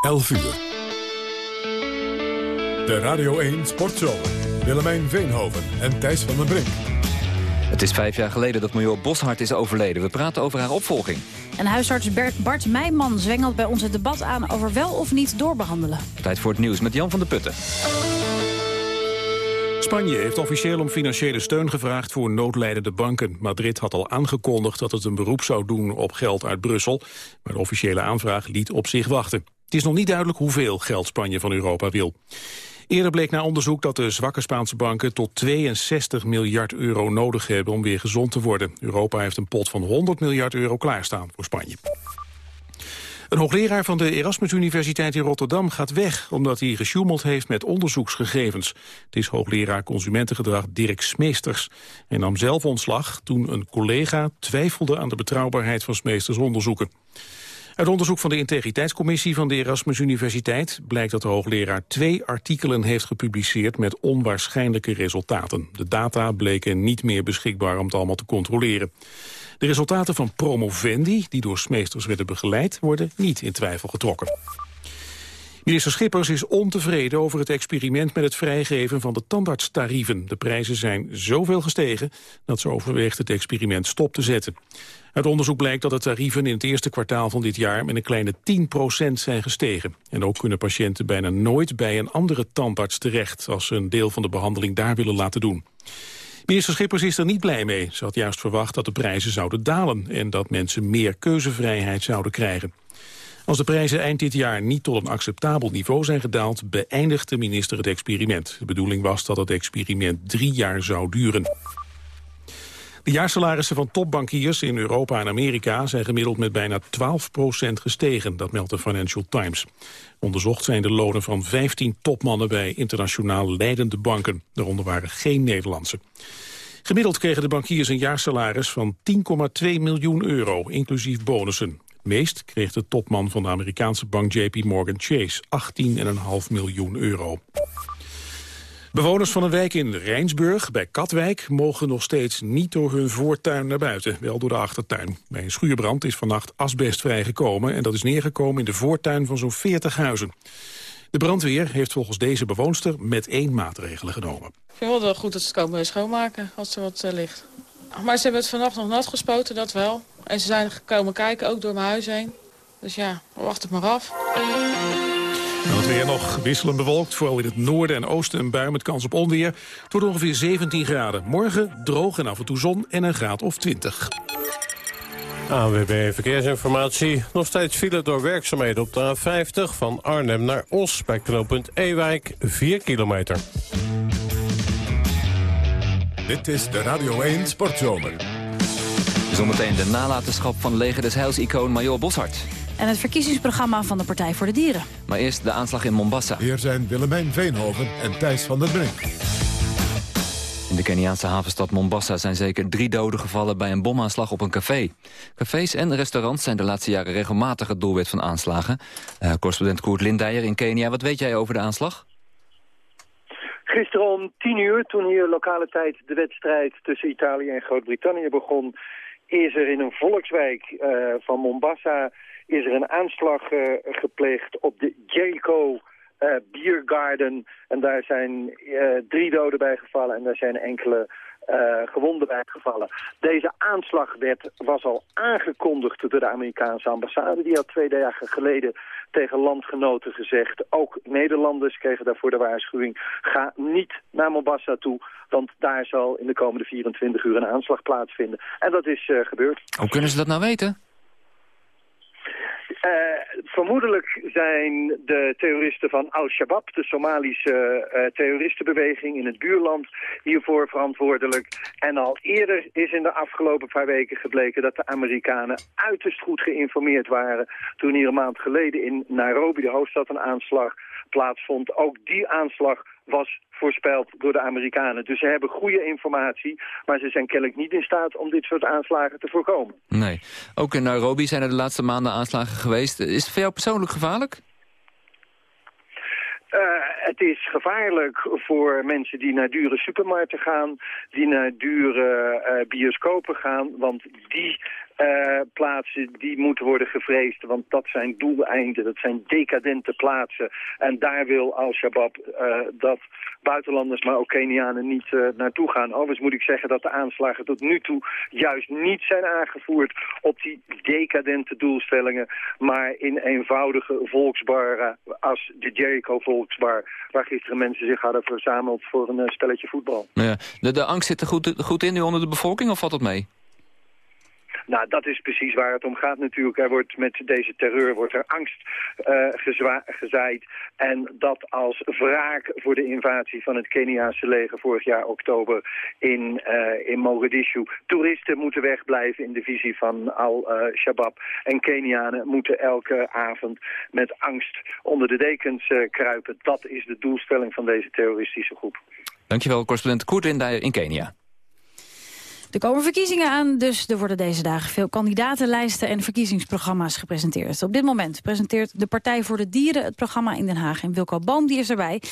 11 uur. De Radio 1 Sportshow. Willemijn Veenhoven en Thijs van den Brink. Het is vijf jaar geleden dat Major Boshart is overleden. We praten over haar opvolging. En huisarts Bert Bart Meijman zwengelt bij ons het debat aan... over wel of niet doorbehandelen. Tijd voor het nieuws met Jan van der Putten. Spanje heeft officieel om financiële steun gevraagd voor noodlijdende banken. Madrid had al aangekondigd dat het een beroep zou doen op geld uit Brussel. Maar de officiële aanvraag liet op zich wachten. Het is nog niet duidelijk hoeveel geld Spanje van Europa wil. Eerder bleek na onderzoek dat de zwakke Spaanse banken tot 62 miljard euro nodig hebben om weer gezond te worden. Europa heeft een pot van 100 miljard euro klaarstaan voor Spanje. Een hoogleraar van de Erasmus Universiteit in Rotterdam gaat weg... omdat hij gesjoemeld heeft met onderzoeksgegevens. Het is hoogleraar consumentengedrag Dirk Smeesters. Hij nam zelf ontslag toen een collega twijfelde aan de betrouwbaarheid van Smeesters onderzoeken. Uit onderzoek van de integriteitscommissie van de Erasmus Universiteit blijkt dat de hoogleraar twee artikelen heeft gepubliceerd met onwaarschijnlijke resultaten. De data bleken niet meer beschikbaar om het allemaal te controleren. De resultaten van promovendi, die door smeesters werden begeleid, worden niet in twijfel getrokken. Minister Schippers is ontevreden over het experiment met het vrijgeven van de tandartstarieven. De prijzen zijn zoveel gestegen dat ze overweegt het experiment stop te zetten. Uit onderzoek blijkt dat de tarieven in het eerste kwartaal van dit jaar met een kleine 10% zijn gestegen. En ook kunnen patiënten bijna nooit bij een andere tandarts terecht als ze een deel van de behandeling daar willen laten doen. Minister Schippers is er niet blij mee. Ze had juist verwacht dat de prijzen zouden dalen... en dat mensen meer keuzevrijheid zouden krijgen. Als de prijzen eind dit jaar niet tot een acceptabel niveau zijn gedaald... beëindigt de minister het experiment. De bedoeling was dat het experiment drie jaar zou duren. De jaarsalarissen van topbankiers in Europa en Amerika zijn gemiddeld met bijna 12% gestegen, dat meldt de Financial Times. Onderzocht zijn de lonen van 15 topmannen bij internationaal leidende banken. Daaronder waren geen Nederlandse. Gemiddeld kregen de bankiers een jaarsalaris van 10,2 miljoen euro, inclusief bonussen. Meest kreeg de topman van de Amerikaanse bank JP Morgan Chase, 18,5 miljoen euro. Bewoners van een wijk in Rijnsburg bij Katwijk mogen nog steeds niet door hun voortuin naar buiten, wel door de achtertuin. Bij een schuurbrand is vannacht asbest vrijgekomen en dat is neergekomen in de voortuin van zo'n 40 huizen. De brandweer heeft volgens deze bewoonster met één maatregelen genomen. Ik vind wel goed dat ze het komen schoonmaken als er wat uh, ligt. Maar ze hebben het vannacht nog nat gespoten, dat wel. En ze zijn gekomen kijken, ook door mijn huis heen. Dus ja, wacht het maar af. En het weer nog wisselend bewolkt, vooral in het noorden en oosten een bui met kans op onweer. Het wordt ongeveer 17 graden. Morgen droog en af en toe zon en een graad of 20. AWB Verkeersinformatie. Nog steeds file door werkzaamheden op de A50 van Arnhem naar Os... bij knooppunt Ewijk, 4 kilometer. Dit is de Radio 1 Sportzomer. Zometeen de nalatenschap van leger des Heils-icoon Major Boshart. En het verkiezingsprogramma van de Partij voor de Dieren. Maar eerst de aanslag in Mombasa. Hier zijn Willemijn Veenhoven en Thijs van der Brink. In de Keniaanse havenstad Mombasa zijn zeker drie doden gevallen bij een bomaanslag op een café. Cafés en restaurants zijn de laatste jaren regelmatig het doelwit van aanslagen. Uh, correspondent Koert Lindijer in Kenia, wat weet jij over de aanslag? Gisteren om tien uur, toen hier lokale tijd de wedstrijd tussen Italië en Groot-Brittannië begon... is er in een volkswijk uh, van Mombasa is er een aanslag uh, gepleegd op de Jericho uh, Biergarden. En daar zijn drie doden bij gevallen en daar zijn enkele gewonden bij gevallen. Deze aanslag werd, was al aangekondigd door de Amerikaanse ambassade. Die had twee dagen geleden tegen landgenoten gezegd. Ook Nederlanders kregen daarvoor de waarschuwing. Ga niet naar Mombasa toe, want daar zal in de komende 24 uur een aanslag plaatsvinden. En dat is uh, gebeurd. Hoe kunnen ze dat nou weten? Uh, vermoedelijk zijn de terroristen van Al-Shabaab, de Somalische uh, terroristenbeweging in het buurland, hiervoor verantwoordelijk. En al eerder is in de afgelopen paar weken gebleken dat de Amerikanen uiterst goed geïnformeerd waren toen hier een maand geleden in Nairobi, de hoofdstad, een aanslag plaatsvond. Ook die aanslag was voorspeld door de Amerikanen. Dus ze hebben goede informatie, maar ze zijn kennelijk niet in staat om dit soort aanslagen te voorkomen. Nee. Ook in Nairobi zijn er de laatste maanden aanslagen geweest. Is het voor jou persoonlijk gevaarlijk? Uh, het is gevaarlijk voor mensen die naar dure supermarkten gaan, die naar dure uh, bioscopen gaan, want die uh, plaatsen die moeten worden gevreesd. Want dat zijn doeleinden, dat zijn decadente plaatsen. En daar wil Al-Shabaab uh, dat buitenlanders, maar ook Kenianen niet uh, naartoe gaan. Overigens moet ik zeggen dat de aanslagen tot nu toe juist niet zijn aangevoerd op die decadente doelstellingen, maar in eenvoudige volksbaren als de Jericho Volksbar, waar gisteren mensen zich hadden verzameld voor een stelletje voetbal. Ja, de, de angst zit er goed, goed in nu onder de bevolking of valt het mee? Nou, dat is precies waar het om gaat natuurlijk. Er wordt met deze terreur wordt er angst uh, gezaaid. En dat als wraak voor de invasie van het Keniaanse leger vorig jaar oktober in, uh, in Mogadishu. Toeristen moeten wegblijven in de visie van Al-Shabaab. en Kenianen moeten elke avond met angst onder de dekens uh, kruipen. Dat is de doelstelling van deze terroristische groep. Dankjewel, correspondent Koert in Kenia. Er komen verkiezingen aan, dus er worden deze dagen veel kandidatenlijsten en verkiezingsprogramma's gepresenteerd. Op dit moment presenteert de Partij voor de Dieren het programma in Den Haag. En Wilco Boom die is erbij.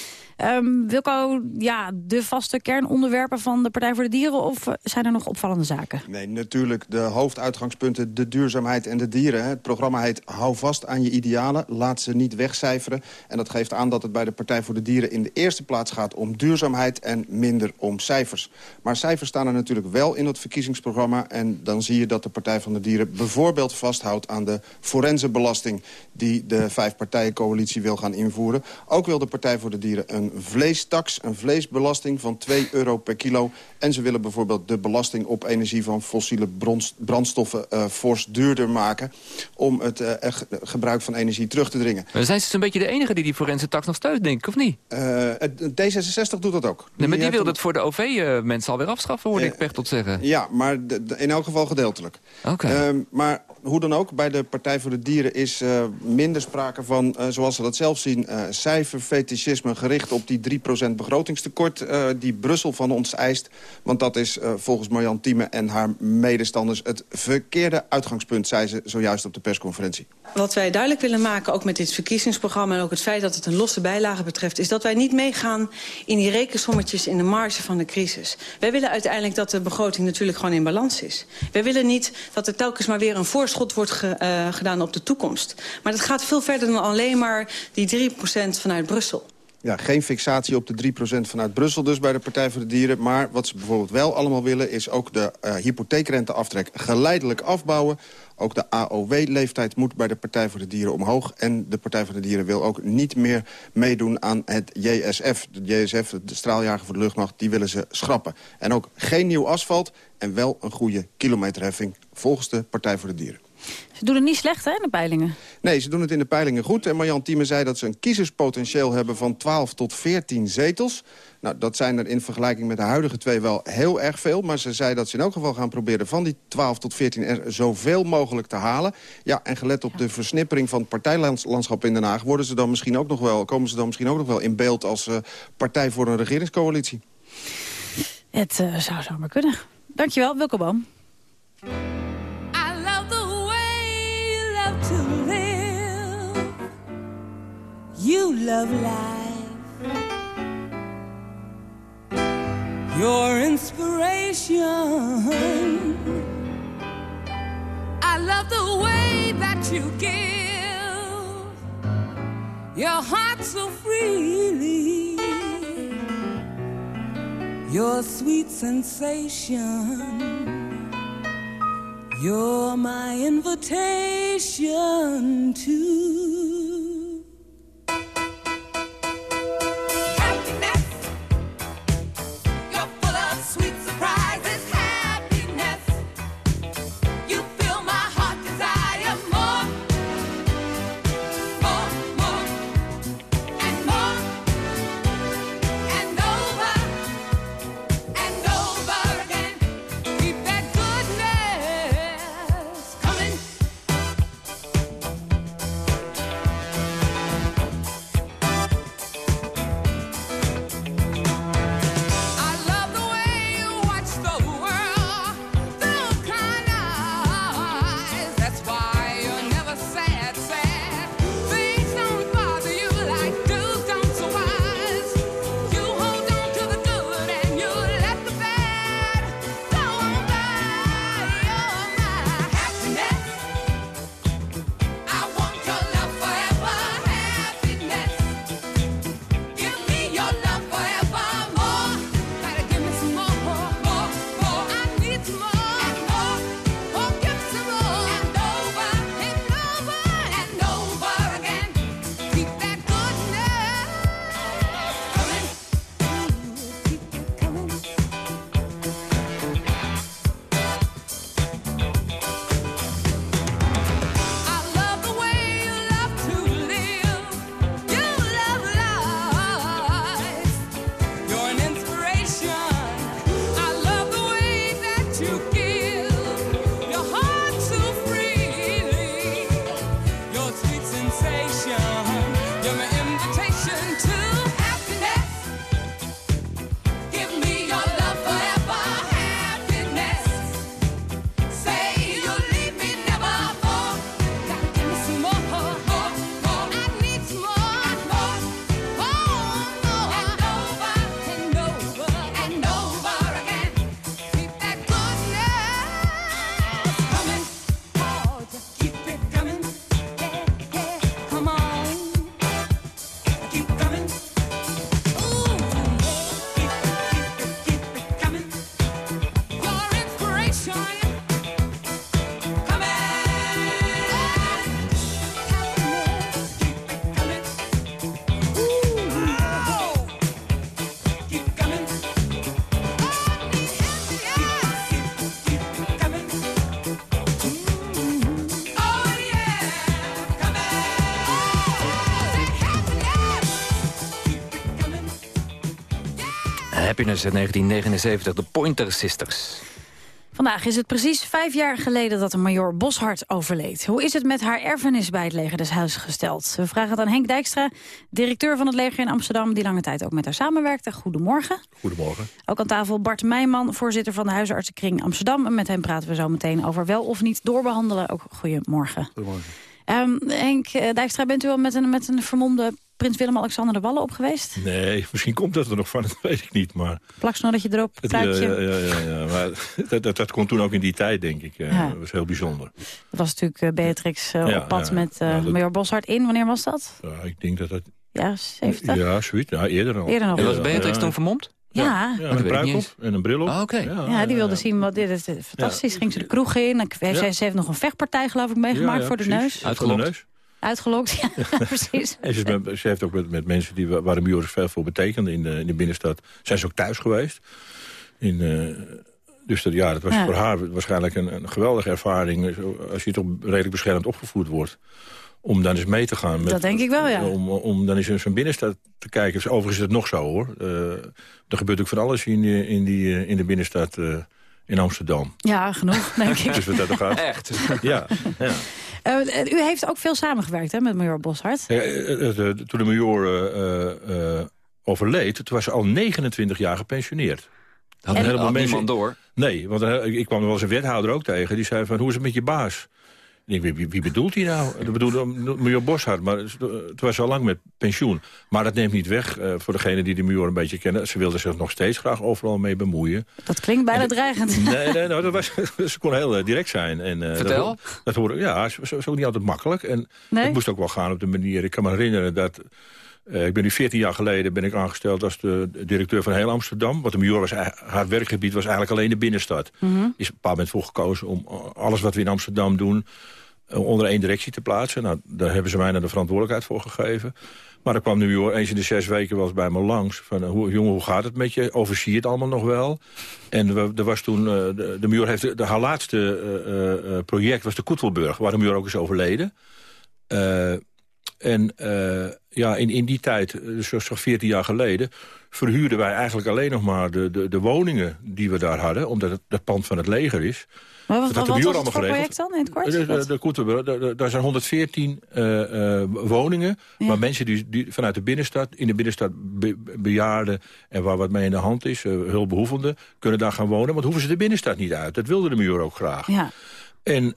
Um, Wilco, ja, de vaste kernonderwerpen van de Partij voor de Dieren of zijn er nog opvallende zaken? Nee, natuurlijk de hoofduitgangspunten, de duurzaamheid en de dieren. Het programma heet Hou vast aan je idealen, laat ze niet wegcijferen. En dat geeft aan dat het bij de Partij voor de Dieren in de eerste plaats gaat om duurzaamheid en minder om cijfers. Maar cijfers staan er natuurlijk wel in het verkiezingsprogramma. En dan zie je dat de Partij van de Dieren bijvoorbeeld vasthoudt aan de forensenbelasting... die de vijfpartijencoalitie wil gaan invoeren. Ook wil de Partij voor de Dieren een vleestaks, een vleesbelasting van 2 euro per kilo. En ze willen bijvoorbeeld de belasting op energie van fossiele brandstoffen uh, fors duurder maken... om het uh, gebruik van energie terug te dringen. Maar zijn ze een beetje de enige die die forensentax nog steunt, denk ik, of niet? Uh, D66 doet dat ook. Nee, maar die, wil het voor de OV-mensen alweer afschaffen, hoorde ik tot zeggen. Ja, maar in elk geval gedeeltelijk. Oké. Okay. Uh, maar hoe dan ook, bij de Partij voor de Dieren is uh, minder sprake van, uh, zoals ze dat zelf zien... Uh, cijferfetischisme gericht op die 3% begrotingstekort die Brussel van ons eist. Want dat is volgens Marjan Thieme en haar medestanders het verkeerde uitgangspunt... zei ze zojuist op de persconferentie. Wat wij duidelijk willen maken, ook met dit verkiezingsprogramma... en ook het feit dat het een losse bijlage betreft... is dat wij niet meegaan in die rekensommetjes in de marge van de crisis. Wij willen uiteindelijk dat de begroting natuurlijk gewoon in balans is. Wij willen niet dat er telkens maar weer een voorschot wordt ge, uh, gedaan op de toekomst. Maar dat gaat veel verder dan alleen maar die 3% vanuit Brussel. Ja, geen fixatie op de 3% vanuit Brussel dus bij de Partij voor de Dieren. Maar wat ze bijvoorbeeld wel allemaal willen... is ook de uh, hypotheekrenteaftrek geleidelijk afbouwen. Ook de AOW-leeftijd moet bij de Partij voor de Dieren omhoog. En de Partij voor de Dieren wil ook niet meer meedoen aan het JSF. De JSF, de straaljager voor de luchtmacht, die willen ze schrappen. En ook geen nieuw asfalt en wel een goede kilometerheffing... volgens de Partij voor de Dieren. Ze doen het niet slecht, hè, in de peilingen? Nee, ze doen het in de peilingen goed. En Marjan Thieme zei dat ze een kiezerspotentieel hebben van 12 tot 14 zetels. Nou, dat zijn er in vergelijking met de huidige twee wel heel erg veel. Maar ze zei dat ze in elk geval gaan proberen van die 12 tot 14 er zoveel mogelijk te halen. Ja, en gelet op de versnippering van het partijlandschap in Den Haag... Worden ze dan misschien ook nog wel, komen ze dan misschien ook nog wel in beeld als uh, partij voor een regeringscoalitie. Het uh, zou zomaar kunnen. Dankjewel, Wilco Boom. You love life. Your inspiration. I love the way that you give your heart so freely. Your sweet sensation. You're my invitation to Happiness uit 1979, de Pointer Sisters. Vandaag is het precies vijf jaar geleden dat de major Boshart overleed. Hoe is het met haar erfenis bij het leger des huizes gesteld? We vragen het aan Henk Dijkstra, directeur van het leger in Amsterdam... die lange tijd ook met haar samenwerkte. Goedemorgen. Goedemorgen. Ook aan tafel Bart Meijman, voorzitter van de Huisartsenkring Amsterdam. En met hem praten we zo meteen over wel of niet doorbehandelen. Ook goedemorgen. Goedemorgen. Um, Henk eh, Dijkstra, bent u wel met een, met een vermomde prins Willem-Alexander de Wallen op geweest? Nee, misschien komt dat er nog van, dat weet ik niet. Maar... Plaksnorretje erop, pruikje. Ja, ja, ja, ja, maar dat, dat, dat kon toen ook in die tijd, denk ik. Ja. Dat was heel bijzonder. Dat was natuurlijk uh, Beatrix uh, op pad met uh, dat... major Boshart in. Wanneer was dat? Ja, ik denk dat dat... Ja, 70? Ja, zoiets. Ja, eerder al. Eerder al. En was Beatrix toen vermomd? Ja, ja met een pruik op en een bril op. Oh, okay. ja, ja, die wilde zien wat dit is. Fantastisch. Ging ze de kroeg in. En ze heeft nog een vechtpartij, geloof ik, meegemaakt voor de neus. Uitgelokt. de neus. Uitgelokt, ja, precies. En ze, met, ze, heeft ook met, met mensen die, waar de Mjoris veel voor betekende in de, in de binnenstad... zijn ze ook thuis geweest. In, uh, dus dat, ja, dat was ja. voor haar waarschijnlijk een, een geweldige ervaring... als je toch redelijk beschermd opgevoed wordt om dan eens mee te gaan. Met, dat denk ik wel, ja. Om, om dan eens in zo'n binnenstad te kijken. Dus overigens is het nog zo, hoor. Uh, er gebeurt ook van alles in, die, in, die, in de binnenstad uh, in Amsterdam. Ja, genoeg, denk ik. dus wat dat gaat. Echt? Ja, ja. Uh, u heeft ook veel samengewerkt hè, met major Boshart. Ja, toen de major overleed, toen was ze al 29 jaar gepensioneerd. Had een heleboel mensen door? Nee, want ik kwam er wel eens een wethouder ook tegen. Die zei van, hoe is het met je baas? Wie, wie bedoelt hij nou? Dat bedoelde Major Boshart, maar het was al lang met pensioen. Maar dat neemt niet weg, uh, voor degene die de Major een beetje kennen. Ze wilde zich nog steeds graag overal mee bemoeien. Dat klinkt bijna en, dreigend. Nee, nee nou, dat was, ze kon heel uh, direct zijn. En, uh, Vertel. Dat, dat hoorde, ja, ze was ook niet altijd makkelijk. En nee? het moest ook wel gaan op de manier... Ik kan me herinneren dat... Uh, ik ben nu 14 jaar geleden ben ik aangesteld als de directeur van heel Amsterdam. Want de Major was, haar werkgebied was eigenlijk alleen de binnenstad. Mm -hmm. Is op een bepaald moment voor gekozen om alles wat we in Amsterdam doen onder één directie te plaatsen. Nou, daar hebben ze mij naar de verantwoordelijkheid voor gegeven. Maar dan kwam nu eens in de zes weken eens bij me langs. Van, uh, hoe, jongen, hoe gaat het met je? Overzie het allemaal nog wel? En er was toen, uh, de, de muur heeft, de, haar laatste project was de Koetelburg, waar de muur ook is overleden. en ja, in, in die tijd, dus zo'n 14 jaar geleden... verhuurden wij eigenlijk alleen nog maar de, de, de woningen die we daar hadden... omdat het, het pand van het leger is... Maar wat, wat, wat was het voor project dan in het kort? De, de, de, de, daar zijn 114 uh, uh, woningen ja. waar mensen die, die vanuit de binnenstad, in de binnenstad be, bejaarden en waar wat mee in de hand is, uh, hulpbehoevenden, kunnen daar gaan wonen. Want hoeven ze de binnenstad niet uit. Dat wilde de muur ook graag. Ja. En,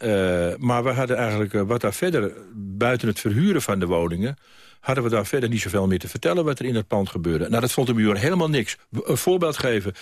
maar we hadden eigenlijk wat daar verder, buiten het verhuren van de woningen hadden we daar verder niet zoveel meer te vertellen... wat er in het pand gebeurde. Nou, dat vond de muur helemaal niks. Een voorbeeld geven.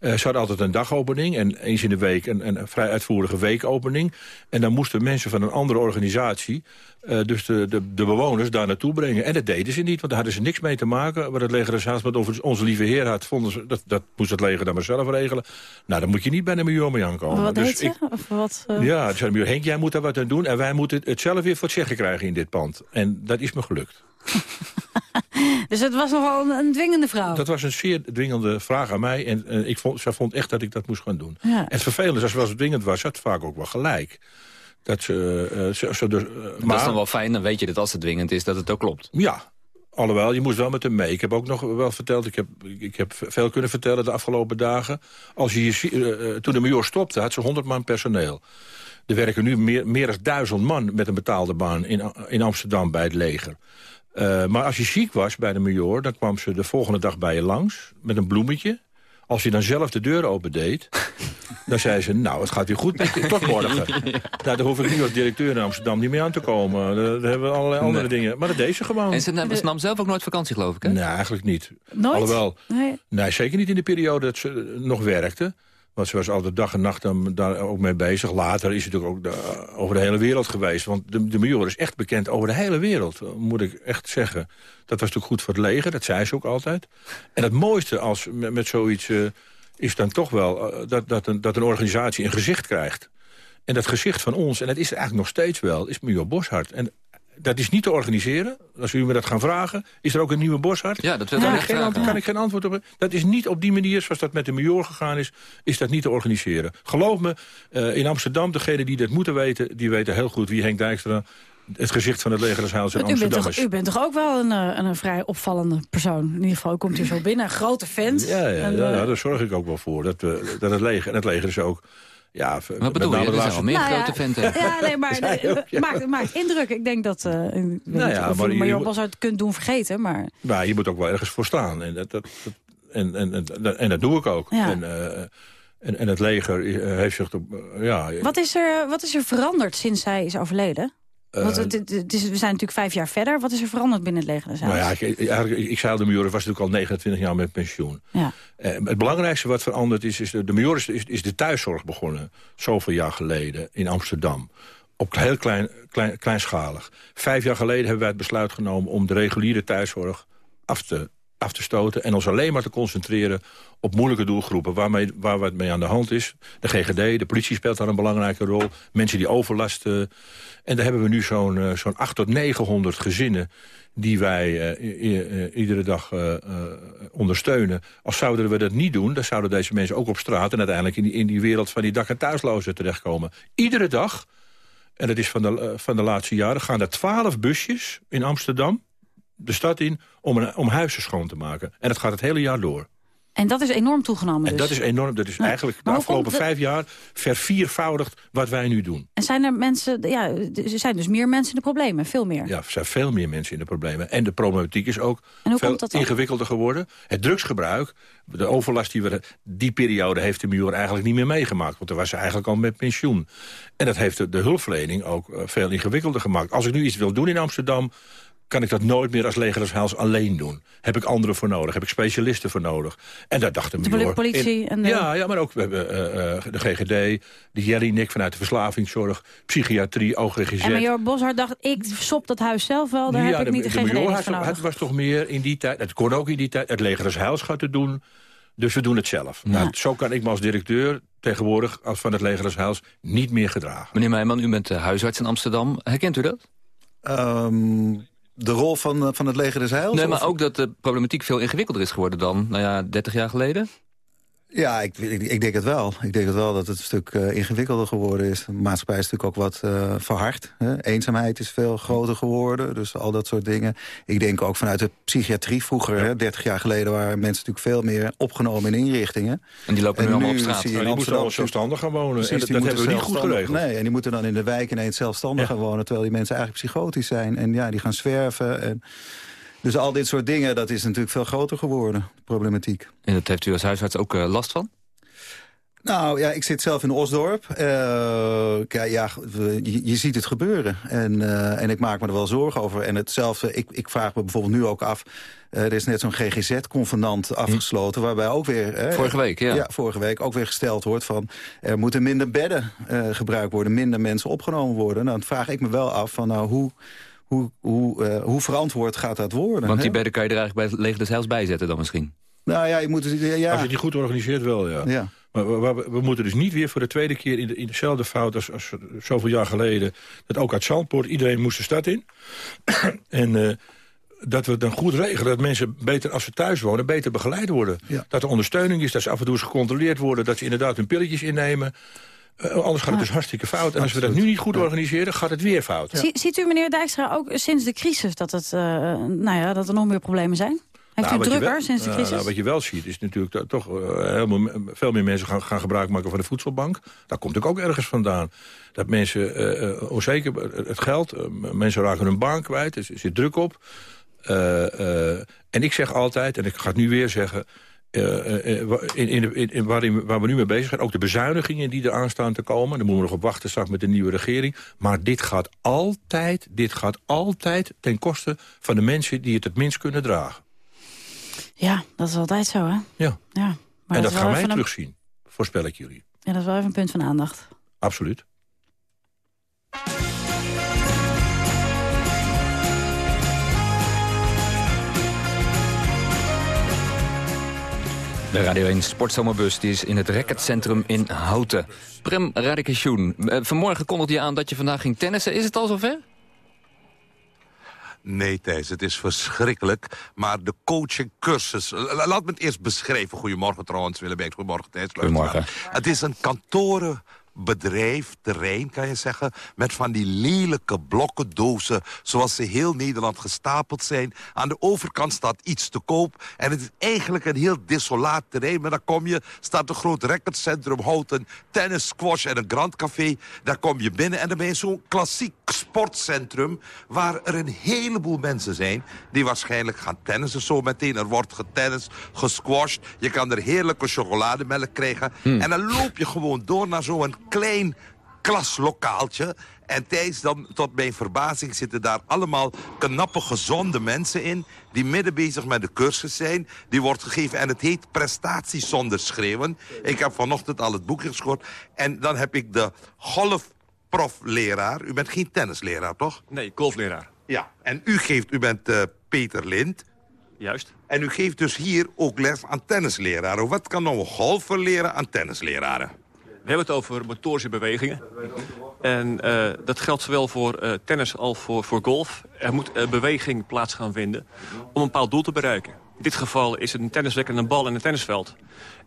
Uh, ze hadden altijd een dagopening en eens in de week een, een vrij uitvoerige weekopening. En dan moesten mensen van een andere organisatie... Uh, dus de, de, de, bewoners daar naartoe brengen. En dat deden ze niet, want daar hadden ze niks mee te maken. Wat het leger Haas met over onze lieve heer had... vonden ze, dat, dat moest het leger dan maar zelf regelen. Nou, dan moet je niet bij de muur mee aankomen. Wat dus ik, of wat, uh... Ja, zei de Henk, jij moet daar wat aan doen... en wij moeten het zelf weer voor het zeggen krijgen in dit pand. En dat is me gelukt. dus het was nogal een dwingende vrouw? Dat was een zeer dwingende vraag aan mij. En uh, ik vond, zij vond echt dat ik dat moest gaan doen. Ja. En het vervelende is, als het wel zo dwingend was, had vaak ook wel gelijk. Dat ze, zo, zo dus, uh, dat maar, is dan wel fijn, dan weet je dat als het dwingend is, dat het ook klopt. Ja, Alhoewel, je moest wel met hem mee. Ik heb ook nog wel verteld, ik heb, ik heb veel kunnen vertellen de afgelopen dagen. Als je hier, uh, toen de major stopte, had ze 100 man personeel. Er werken nu meer, meer dan duizend man met een betaalde baan in, in Amsterdam bij het leger. Uh, maar als je ziek was bij de major, dan kwam ze de volgende dag bij je langs... met een bloemetje. Als je dan zelf de deur opendeed, dan zei ze... nou, het gaat weer goed, tot morgen. Nou, daar hoef ik nu als directeur in Amsterdam niet mee aan te komen. Daar hebben we allerlei andere dingen. Maar dat deed ze gewoon. En ze nam, zelf ook nooit vakantie, geloof ik, hè? Nee, eigenlijk niet. Nooit? Alhoewel, nee. nee, zeker niet in de periode dat ze nog werkte. Want ze was altijd dag en nacht daar ook mee bezig. Later is het natuurlijk ook over de hele wereld geweest. Want de, de major is echt bekend over de hele wereld, moet ik echt zeggen. Dat was natuurlijk goed voor het leger, dat zei ze ook altijd. En het mooiste als met, zoiets uh, is dan toch wel uh, dat, dat, een, dat een organisatie een gezicht krijgt. En dat gezicht van ons, en dat is eigenlijk nog steeds wel, is major Boshart. En dat is niet te organiseren. Als u me dat gaan vragen, is er ook een nieuwe Boshart? Ja, dat wil kan, ik geen antwoord, kan ik geen antwoord op Dat is niet op die manier, zoals dat met de major gegaan is... is dat niet te organiseren. Geloof me, uh, in Amsterdam, degenen die dat moeten weten... die weten heel goed wie Henk Dijkstra het gezicht van het leger des Heils in u Amsterdam bent, toch, u bent toch ook wel een, een, een, vrij opvallende persoon? In ieder geval, komt u zo binnen, grote fans. Ja, ja, en, ja, uh, ja, daar zorg ik ook wel voor. Dat, dat het leger, en het leger is ook... Ja, Wat bedoel je? Er zijn al meer Nou ja, grote venten. Ja, nee, maar nee, maakt, maakt indruk. Ik denk dat... Uh, weet Nou ja, of maar je- Major Bos het kunt doen vergeten, maar... Maar je moet ook wel ergens voor staan. En dat, dat, dat- en, en, en, en dat doe ik ook. Ja. En, eh, en, en het leger eh, heeft zich... Op, eh, ja, Wat is er, wat is er veranderd sinds hij is overleden? Want eh, het, het- het is, we zijn natuurlijk vijf jaar verder. Wat is er veranderd binnen het leger des Nou ja, ik, eigenlijk, ik zei al, de major was natuurlijk al 29 jaar met pensioen. Ja. Eh, het belangrijkste wat veranderd is, is de, de major is, is de thuiszorg begonnen. Zoveel jaar geleden in Amsterdam. Op heel klein, klein, kleinschalig. Vijf jaar geleden hebben wij het besluit genomen om de reguliere thuiszorg af te, af te stoten. En ons alleen maar te concentreren op moeilijke doelgroepen waarmee, waar wat mee aan de hand is. De GGD, de politie speelt daar een belangrijke rol. Mensen die overlast... eh, en daar hebben we nu zo'n eh, zo'n 8 tot 900 gezinnen die wij eh, i- iedere dag eh, eh, ondersteunen. Als zouden we dat niet doen, dan zouden deze mensen ook op straat... en uiteindelijk in die, in die wereld van die dak- en thuislozen terechtkomen. Iedere dag, en dat is van de, eh, van de laatste jaren... gaan er 12 busjes in Amsterdam de stad in om, een, om huizen schoon te maken. En dat gaat het hele jaar door. En dat is enorm toegenomen En dus. dat is enorm. Dat is Ja. eigenlijk de afgelopen vijf jaar verviervoudigd wat wij nu doen. En zijn er mensen... Ja, er zijn dus meer mensen in de problemen, veel meer. Ja, er zijn veel meer mensen in de problemen. En de problematiek is ook veel dan? ingewikkelder geworden. Het drugsgebruik, de overlast die we... Die periode heeft de muur eigenlijk niet meer meegemaakt. Want toen was ze eigenlijk al met pensioen. En dat heeft de, de hulpverlening ook eh, veel ingewikkelder gemaakt. Als ik nu iets wil doen in Amsterdam kan ik dat nooit meer als leger des Heils alleen doen. Heb ik anderen voor nodig, heb ik specialisten voor nodig. En daar dacht de De politie in- en de- Ja, ja, maar ook we hebben, eh, eh, de GGD, de Jellinek vanuit de verslavingszorg... psychiatrie, OGGZ. En Major Boshart dacht, ik sop dat huis zelf wel, daar heb ik niet de, de GGD major had-. Het was toch meer in die tijd, het kon ook in die tijd... het leger des Heils gaat het doen, dus we doen het zelf. Nou, zo kan ik me als directeur tegenwoordig... als van het leger des Heils niet meer gedragen. Meneer Meijman, u bent eh, huisarts in Amsterdam. Herkent u dat? Ehm, de rol van, eh, van het leger des Heils? Nee, of- maar ook dat de problematiek veel ingewikkelder is geworden dan, nou ja, 30 jaar geleden. Ja, ik, ik, ik denk het wel. Ik denk het wel dat het een stuk eh, ingewikkelder geworden is. De maatschappij is natuurlijk ook wat eh, verhard. Hè? Eenzaamheid is veel groter geworden, dus al dat soort dingen. Ik denk ook vanuit de psychiatrie vroeger, hè, 30 jaar geleden... waren mensen natuurlijk veel meer opgenomen in inrichtingen. En die lopen nu allemaal op straat. zie je in die moeten Amsterdam allemaal zelfstandig gaan wonen. Precies, en dat, moeten hebben we niet goed geregeld. Nee, en die moeten dan in de wijk ineens zelfstandig gaan wonen... terwijl die mensen eigenlijk psychotisch zijn. En ja, die gaan zwerven. En... Dus al dit soort dingen, dat is natuurlijk veel groter geworden, de problematiek. En dat heeft u als huisarts ook eh, last van? Nou ja, ik zit zelf in Osdorp. Kijk, ja, je, je ziet het gebeuren. En, eh, en ik maak me er wel zorgen over. En hetzelfde, ik, ik vraag me bijvoorbeeld nu ook af... er is net zo'n GGZ-convenant afgesloten... waarbij ook weer... Vorige week, ja. Ja, vorige week ook weer gesteld wordt van... er moeten minder bedden gebruikt worden, minder mensen opgenomen worden. Nou, dan vraag ik me wel af van nou, hoe... Hoe, hoe, eh, hoe verantwoord gaat dat worden? Want die bedden kan je er eigenlijk bij het leger des Heils bij zetten dan misschien. Nou ja, je moet... Ja, Als je het niet goed organiseert, wel, ja. ja. Maar we, we- we moeten dus niet weer voor de tweede keer in, de, in dezelfde fout als, als zoveel jaar geleden. Dat ook uit Zandpoort, iedereen moest de stad in. en eh, dat we het dan goed regelen. Dat mensen beter, als ze thuis wonen, beter begeleid worden. Ja. Dat er ondersteuning is, dat ze af en toe eens gecontroleerd worden. Dat ze inderdaad hun pilletjes innemen. Eh, anders gaat het dus hartstikke fout. En als we dat nu niet goed organiseren, gaat het weer fout. Zie- ziet u, meneer Dijkstra, ook sinds de crisis dat, het, eh, nou ja, dat er nog meer problemen zijn? Heeft Nou, u drukker wel- sinds de nou, crisis? nou, wat je wel ziet is natuurlijk dat toch eh, helemaal, veel meer mensen gaan, gaan gebruik maken van de voedselbank. Daar komt natuurlijk ook ergens vandaan. Dat mensen, eh, eh, onzeker, het geld, mensen raken hun baan kwijt, er zit druk op. Eh, eh, en ik zeg altijd, en ik ga het nu weer zeggen... eh, eh, in, in, in, in waarin, waar we nu mee bezig zijn, ook de bezuinigingen die eraan staan te komen... daar moeten we nog op wachten straks met de nieuwe regering. Maar dit gaat altijd, dit gaat altijd ten koste van de mensen die het het minst kunnen dragen. Ja, dat is altijd zo, hè? Ja. ja maar en dat wel gaan wij terugzien, voorspel ik jullie. Ja, dat is wel even een punt van aandacht. Absoluut. De Radio 1 Sportzomerbus die is in het racketcentrum in Houten. Prem Radikation, eh, vanmorgen kondigde je aan dat je vandaag ging tennissen. Is het al zover? Nee, Thijs, het is verschrikkelijk. Maar de coachingcursus... la- Laat me het eerst beschrijven. Goedemorgen trouwens, Willem Goedemorgen, Thijs. Goedemorgen. Het is een kantorenbedrijf, terrein kan je zeggen... met van die lelijke blokkendozen... zoals ze heel Nederland gestapeld zijn. Aan de overkant staat iets te koop. En het is eigenlijk een heel desolaat terrein. Maar dan kom je, staat een groot recordcentrum... houdt een tennis, squash en een Grand Café. Daar kom je binnen en dan ben je zo'n klassiek sportcentrum... waar er een heleboel mensen zijn die waarschijnlijk gaan tennissen zo meteen. Er wordt getennis, gesquashed. Je kan er heerlijke chocolademelk krijgen. En dan loop je gewoon door naar zo'n klein klaslokaaltje. En Thijs, dan tot mijn verbazing zitten daar allemaal knappe, gezonde mensen in... die midden bezig met de cursus zijn. Die wordt gegeven en het heet prestaties zonder schreeuwen. Ik heb vanochtend al het boekje geschoord. En dan heb ik de golfprofleraar. U bent geen tennisleraar, toch? Nee, golfleraar. Ja, en u geeft, u bent eh, Peter Lind. Juist. En u geeft dus hier ook les aan tennisleraren. Wat kan nou een golfer leren aan tennisleraren? We hebben het over motorische bewegingen. En eh, dat geldt zowel voor eh, tennis als voor, voor golf. Er moet eh, beweging plaats gaan vinden om een bepaald doel te bereiken. In dit geval is het een tenniswekker en een bal en een tennisveld.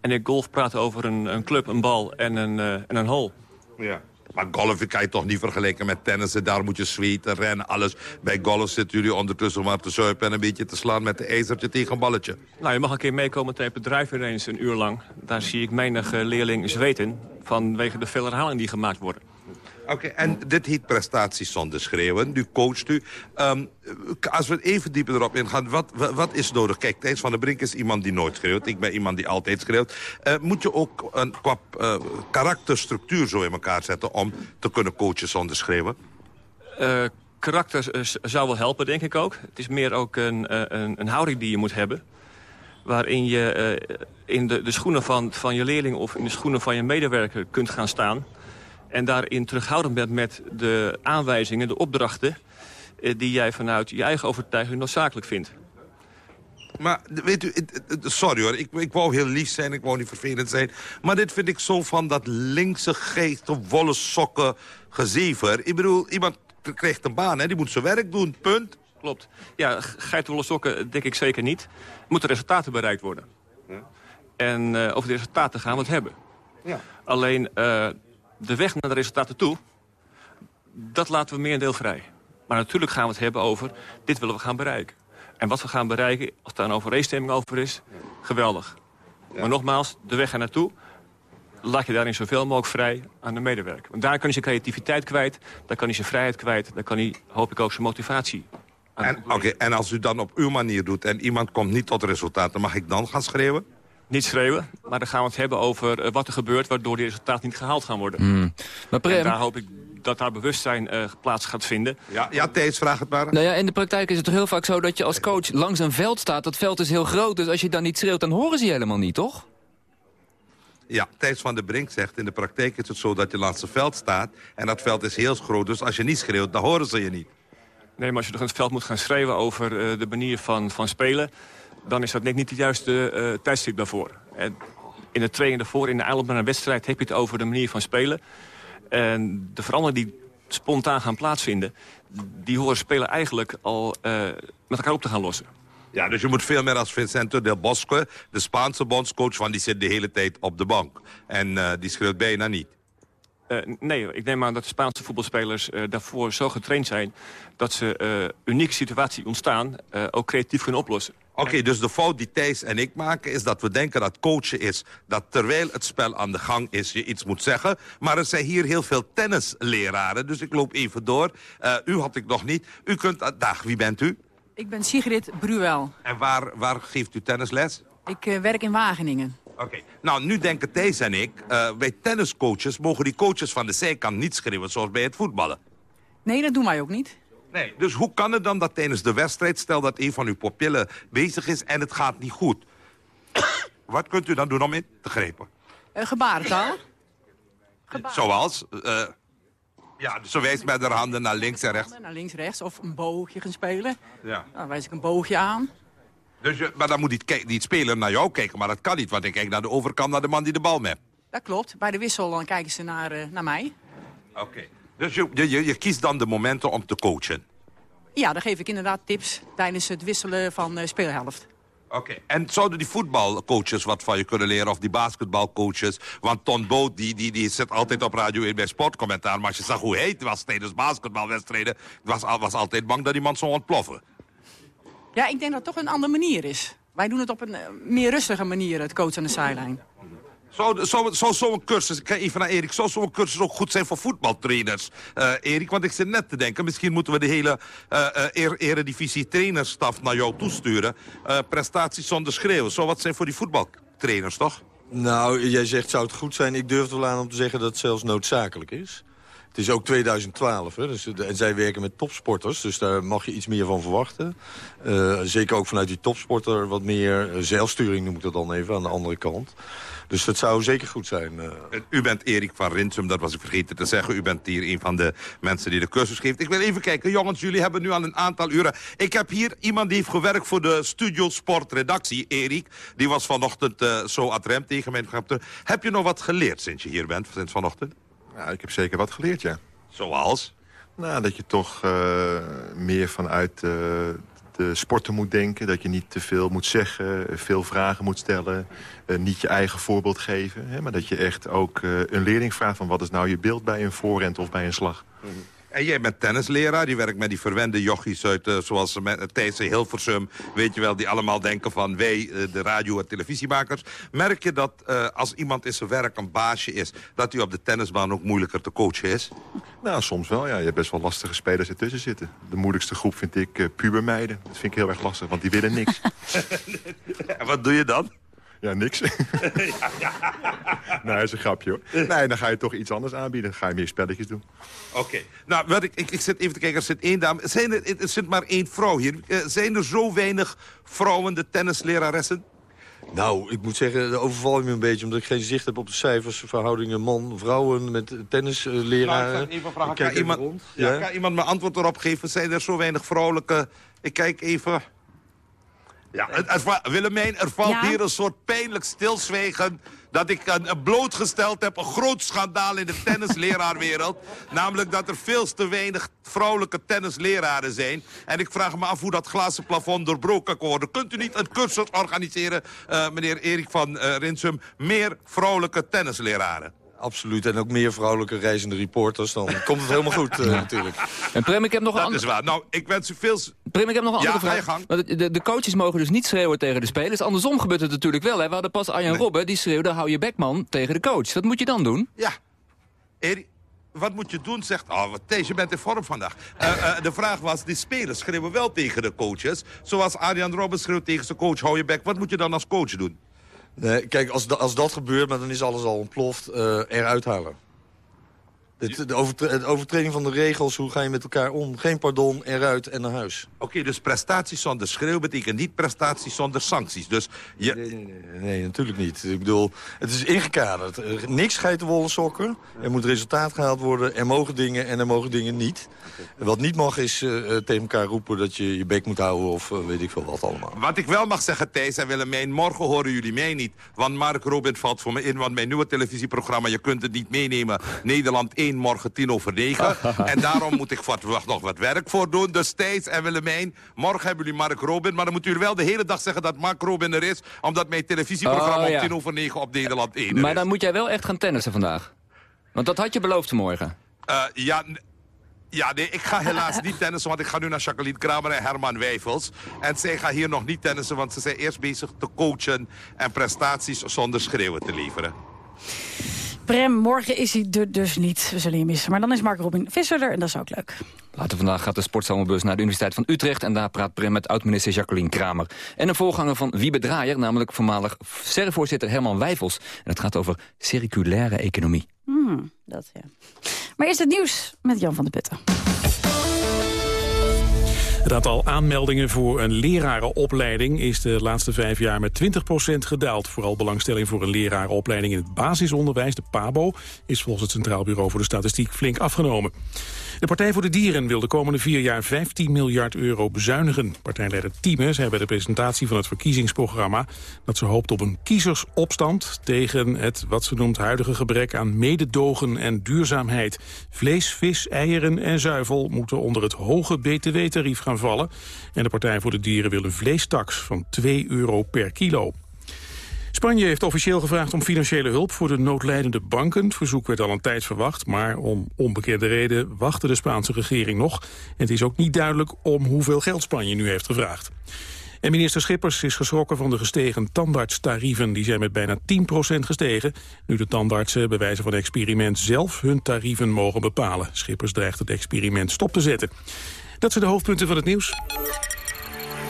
En in golf we over een, een club, een bal en een, en een hole. Ja. Maar golf kan je toch niet vergelijken met tennissen. Daar moet je zweten, rennen, alles. Bij golf zitten jullie ondertussen maar te zuipen... en een beetje te slaan met de ijzertje tegen een balletje. Nou, je mag een keer meekomen het bedrijf weer eens een uur lang. Daar zie ik menig eh, leerling zweten vanwege de vele herhalingen die gemaakt worden. Oké, en dit heet prestaties zonder schreeuwen. Nu coacht u. Ehm, als we even dieper erop ingaan, wat, wat, is nodig? Kijk, Thijs van der Brink is iemand die nooit schreeuwt. Ik ben iemand die altijd schreeuwt. Eh, moet je ook een qua eh, karakterstructuur zo in elkaar zetten... om te kunnen coachen zonder schreeuwen? Eh, karakter zou wel helpen, denk ik ook. Het is meer ook een, een, een houding die je moet hebben. Waarin je in de, de schoenen van, van je leerling of in de schoenen van je medewerker kunt gaan staan. En daarin terughoudend bent met de aanwijzingen, de opdrachten... eh, die jij vanuit je eigen overtuiging noodzakelijk vindt. Maar weet u, sorry hoor, ik, ik wou heel lief zijn, ik wou niet vervelend zijn. Maar dit vind ik zo van dat linkse geest, wollen sokken, gezever. Ik bedoel, iemand krijgt een baan, hè, die moet zijn werk doen, punt. Klopt. Ja, geitenwolle sokken denk ik zeker niet. Er moeten resultaten bereikt worden. En eh, over de resultaten gaan we het hebben. Ja. Alleen eh, de weg naar de resultaten toe, dat laten we meer een deel vrij. Maar natuurlijk gaan we het hebben over, dit willen we gaan bereiken. En wat we gaan bereiken, als daar een overeenstemming over is, geweldig. Maar nogmaals, de weg er naartoe, laat je daarin zoveel mogelijk vrij aan de medewerker. Want daar kan hij zijn creativiteit kwijt, daar kan hij zijn vrijheid kwijt... daar kan hij, hoop ik, ook zijn motivatie En, oké, en als u dan op uw manier doet en iemand komt niet tot resultaten... mag ik dan gaan schreeuwen? Niet schreeuwen, maar dan gaan we het hebben over eh, wat er gebeurt... waardoor die resultaten niet gehaald gaan worden. Hmm. Maar Prem, En daar hoop ik dat daar bewustzijn eh, plaats gaat vinden. Ja, ja Thijs, vraag het maar. nou ja, in de praktijk is het toch heel vaak zo dat je als coach langs een veld staat. Dat veld is heel groot, dus als je dan niet schreeuwt, dan horen ze je helemaal niet, toch? Ja, Thijs van der Brink zegt, in de praktijk is het zo dat je langs een veld staat... en dat veld is heel groot, dus als je niet schreeuwt, dan horen ze je niet. Nee, maar als je nog in het veld moet gaan schreeuwen over eh, de manier van, van spelen... dan is dat net niet de juiste eh tijdstip daarvoor. En in de en daarvoor, in de aanloop een wedstrijd... heb je het over de manier van spelen. En de veranderingen die spontaan gaan plaatsvinden... die horen spelen eigenlijk al eh, met elkaar op te gaan lossen. Ja, dus je moet veel meer als Vincento del Bosque, de Spaanse bondscoach... want die zit de hele tijd op de bank. En eh, die schreeuwt bijna niet. Nee, ik neem aan dat de Spaanse voetbalspelers daarvoor zo getraind zijn... dat ze unieke situaties ontstaan ook creatief kunnen oplossen. Oké, dus de fout die Thijs en ik maken is dat we denken dat coachen is... dat terwijl het spel aan de gang is je iets moet zeggen. Maar er zijn hier heel veel tennisleraren, dus ik loop even door. Uh, u had ik nog niet. U kunt... Uh, dag, wie bent u? Ik ben Sigrid Bruel. En waar, waar geeft u tennisles? Ik uh, werk in Wageningen. Oké. Nou, nu denken Thijs en ik... bij tenniscoaches mogen die coaches van de zijkant niet schreeuwen... zoals bij het voetballen. Nee, dat doen wij ook niet. Nee, dus hoe kan het dan dat tijdens de wedstrijd... stel dat een van uw pupillen bezig is en het gaat niet goed... wat kunt u dan doen om in te grepen? Uh, gebarentaal. Zoals? Uh, ja, dus zo wijst met haar handen naar links en rechts. Naar links, rechts of een boogje gaan spelen. Ja. Dan wijs ik een boogje aan. Dus je, maar dan moet die, die speler naar jou kijken, maar dat kan niet. Want ik kijk naar de overkant, naar de man die de bal met. Dat klopt. Bij de wissel dan kijken ze naar, uh, naar mij. Oké. Dus je, je, je kiest dan de momenten om te coachen? Ja, dan geef ik inderdaad tips tijdens het wisselen van uh, speelhelft. Oké, en zouden die voetbalcoaches wat van je kunnen leren... of die basketbalcoaches? Want Ton Boot die, die, die zit altijd op radio in bij sportcommentaar... maar als je zag hoe heet was tijdens basketbalwedstrijden... was, was altijd bang dat iemand zou ontploffen. Ja, ik denk dat het toch een andere manier is. Wij doen het op een uh, meer rustige manier, het coachen aan de zijlijn. Zou zo'n zo, zo cursus, ik ga even naar Erik, zou zo'n cursus ook goed zijn voor voetbaltrainers? Uh, Erik, want ik zit net te denken, misschien moeten we de hele uh, uh, eredivisie trainerstaf naar jou toesturen. prestaties zonder schreeuwen, zou wat zijn voor die voetbaltrainers, toch? Nou, jij zegt zou het goed zijn. Ik durf er wel aan om te zeggen dat het zelfs noodzakelijk is. Het is ook 2012, hè, dus, en zij werken met topsporters, dus daar mag je iets meer van verwachten. Uh, zeker ook vanuit die topsporter wat meer uh, zelfsturing noem ik dat dan even aan de andere kant. Dus dat zou zeker goed zijn. Uh. U bent Erik van Rinsum, dat was ik vergeten te zeggen. U bent hier een van de mensen die de cursus geeft. Ik wil even kijken, jongens, jullie hebben nu al een aantal uren. Ik heb hier iemand die heeft gewerkt voor de Studio Sport redactie, Erik. Die was vanochtend zo ad rem tegen mij. Heb je nog wat geleerd sinds je hier bent, sinds vanochtend? Ja, ik heb zeker wat geleerd, ja. Zoals? Nou, dat je toch uh, meer vanuit uh, de sporten moet denken. Dat je niet te veel moet zeggen, veel vragen moet stellen. Uh, niet je eigen voorbeeld geven. Hè, maar dat je echt ook een leerling vraagt van wat is nou je beeld bij een voorrend of bij een slag. Mm -hmm. En jij bent tennisleraar, die werkt met die verwende jochies uit, uh, zoals met TC Hilversum. Weet je wel, die allemaal denken van wij, uh, de radio- en televisiemakers. Merk je dat uh, als iemand in zijn werk een baasje is, dat hij op de tennisbaan ook moeilijker te coachen is? Nou, soms wel, ja. Je hebt best wel lastige spelers ertussen zitten. De moeilijkste groep vind ik pubermeiden. Dat vind ik heel erg lastig, want die willen niks. en wat doe je dan? Ja, niks. nee, dat is een grapje hoor. Nee, dan ga je toch iets anders aanbieden. Dan ga je meer spelletjes doen. Oké. Okay. Nou, wat ik, ik, ik zit even te kijken. Er zit één dame. Zijn er, er zit maar één vrouw hier. Uh, zijn er zo weinig vrouwen de tennisleraressen? Nou, ik moet zeggen, de overval je me een beetje... omdat ik geen zicht heb op de cijfers, verhoudingen man-vrouwen met tennisleraren. Nou, even vragen, kan, iemand, rond. Ja, kan iemand me antwoord erop geven? Zijn er zo weinig vrouwelijke... Ik kijk even... Ja, het, Willemijn, er valt ja? hier een soort pijnlijk stilzwegen... dat ik een, een blootgesteld heb, een groot schandaal in de tennisleraarwereld. namelijk dat er veel te weinig vrouwelijke tennisleraren zijn. En ik vraag me af hoe dat glazen plafond doorbroken kan worden. Kunt u niet een cursus organiseren, uh, meneer Erik van uh, Rinsum... meer vrouwelijke tennisleraren? Absoluut. En ook meer vrouwelijke reizende reporters. Dan komt het helemaal goed, uh, natuurlijk. En Prem, ik heb nog een Dat is waar. Nou, ik wens u veel... Prem, ik heb nog een ja, andere vraag. De, de, de, coaches mogen dus niet schreeuwen tegen de spelers. Andersom gebeurt het natuurlijk wel. Hè. We hadden pas Arjan nee. Robben, die schreeuwde... hou je bekman tegen de coach. Wat moet je dan doen? Ja. Erik, wat moet je doen, zegt... Oh, Thijs, je bent in vorm vandaag. Uh, uh, de vraag was, die spelers schreeuwen wel tegen de coaches. Zoals Arjan Robben schreeuwt tegen zijn coach... hou je bek. Wat moet je dan als coach doen? Nee, kijk, als, als dat gebeurt, maar dan is alles al ontploft, uh, eruit halen. De, de, overtre de, overtreding van de regels, hoe ga je met elkaar om? Geen pardon, eruit en naar huis. Oké, okay, dus prestaties zonder schreeuw betekent niet prestaties zonder sancties. Dus je... nee, nee, nee, nee, natuurlijk niet. Ik bedoel, het is ingekaderd. Er, niks geitenwolle sokken. Er moet resultaat gehaald worden. Er mogen dingen en er mogen dingen niet. Wat niet mag is uh, tegen elkaar roepen dat je je bek moet houden of uh, weet ik veel wat allemaal. Wat ik wel mag zeggen, Thijs en Willemijn, morgen horen jullie mij niet. Want Mark Robin valt voor me in, want mijn nieuwe televisieprogramma, je kunt het niet meenemen. Nederland 1 morgen tien over negen. en daarom moet ik wat, nog wat werk voor doen. Dus Thijs en Willemijn, morgen hebben jullie Mark Robin. Maar dan moet jullie wel de hele dag zeggen dat Mark Robin er is. Omdat mijn televisieprogramma oh, ja. om tien over negen op Nederland 1 Maar is. dan moet jij wel echt gaan tennissen vandaag. Want dat had je beloofd vanmorgen. Uh, ja, ja, nee, ik ga helaas niet tennissen, want ik ga nu naar Jacqueline Kramer en Herman Wijfels. En zij gaan hier nog niet tennissen, want ze zijn eerst bezig te coachen... en prestaties zonder schreeuwen te leveren. Prem, morgen is hij er dus niet. We zullen je missen. Maar dan is Mark Robin Visser er en dat is ook leuk. Later vandaag gaat de sportzomerbus naar de Universiteit van Utrecht... en daar praat Prem met oud-minister Jacqueline Kramer. En een voorganger van Wiebe Draaier, namelijk voormalig SER-voorzitter Herman Wijfels. En het gaat over circulaire economie. Hmm, dat ja. Maar eerst het nieuws met Jan van der Putten. Het aantal aanmeldingen voor een lerarenopleiding is de laatste vijf jaar met 20% gedaald. Vooral belangstelling voor een lerarenopleiding in het basisonderwijs, de PABO, is volgens het Centraal Bureau voor de Statistiek flink afgenomen. De Partij voor de Dieren wil de komende vier jaar 15 miljard euro bezuinigen. Partijleider Tieme zei bij de presentatie van het verkiezingsprogramma... dat ze hoopt op een kiezersopstand tegen het, wat ze noemt, huidige gebrek aan mededogen en duurzaamheid. Vlees, vis, eieren en zuivel moeten onder het hoge btw-tarief gaan vallen. En de Partij voor de Dieren wil een vleestaks van 2 euro per kilo. Spanje heeft officieel gevraagd om financiële hulp voor de noodlijdende banken. Het verzoek werd al een tijd verwacht, maar om onbekende reden wachtte de Spaanse regering nog. En het is ook niet duidelijk om hoeveel geld Spanje nu heeft gevraagd. En minister Schippers is geschrokken van de gestegen tandartstarieven. Die zijn met bijna 10% gestegen. Nu de tandartsen bij wijze van experiment zelf hun tarieven mogen bepalen. Schippers dreigt het experiment stop te zetten. Dat zijn de hoofdpunten van het nieuws.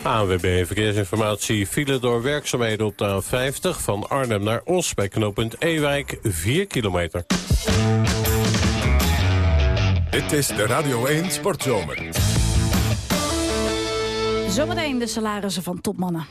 ANWB Verkeersinformatie file door werkzaamheden op de A50... van Arnhem naar Os bij knooppunt Ewijk, 4 kilometer. Dit is de Radio 1 Sportzomer. Zometeen de salarissen van topmannen.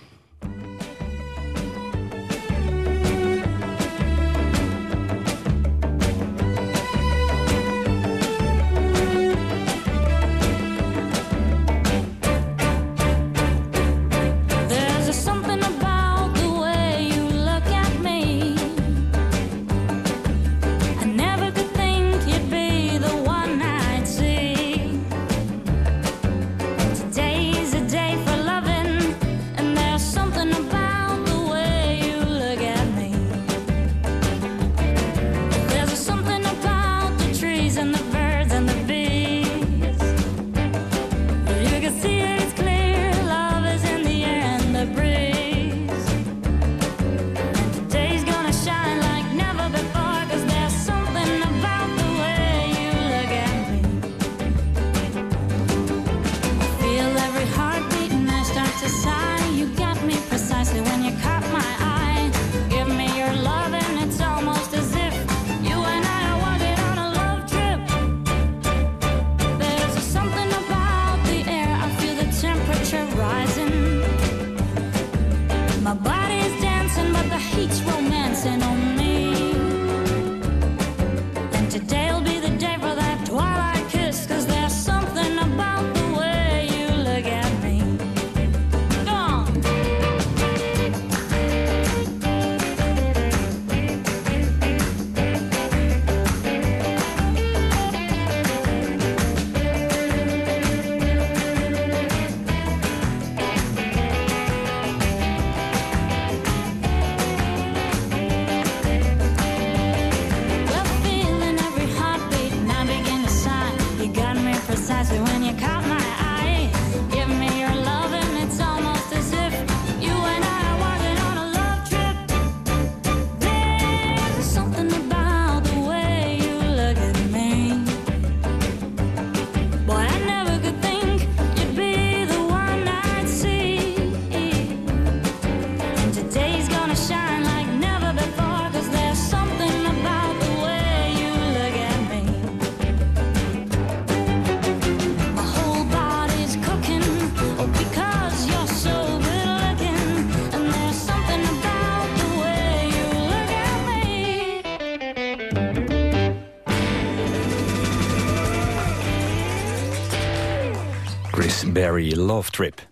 Love Trip.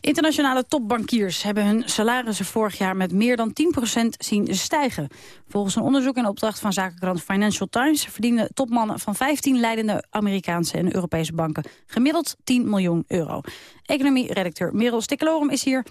Internationale topbankiers hebben hun salarissen vorig jaar met meer dan 10% zien stijgen. Volgens een onderzoek in opdracht van zakenkrant Financial Times verdienen topmannen van 15 leidende Amerikaanse en Europese banken gemiddeld 10 miljoen euro. Economie-redacteur Merel Stikkelorum is hier.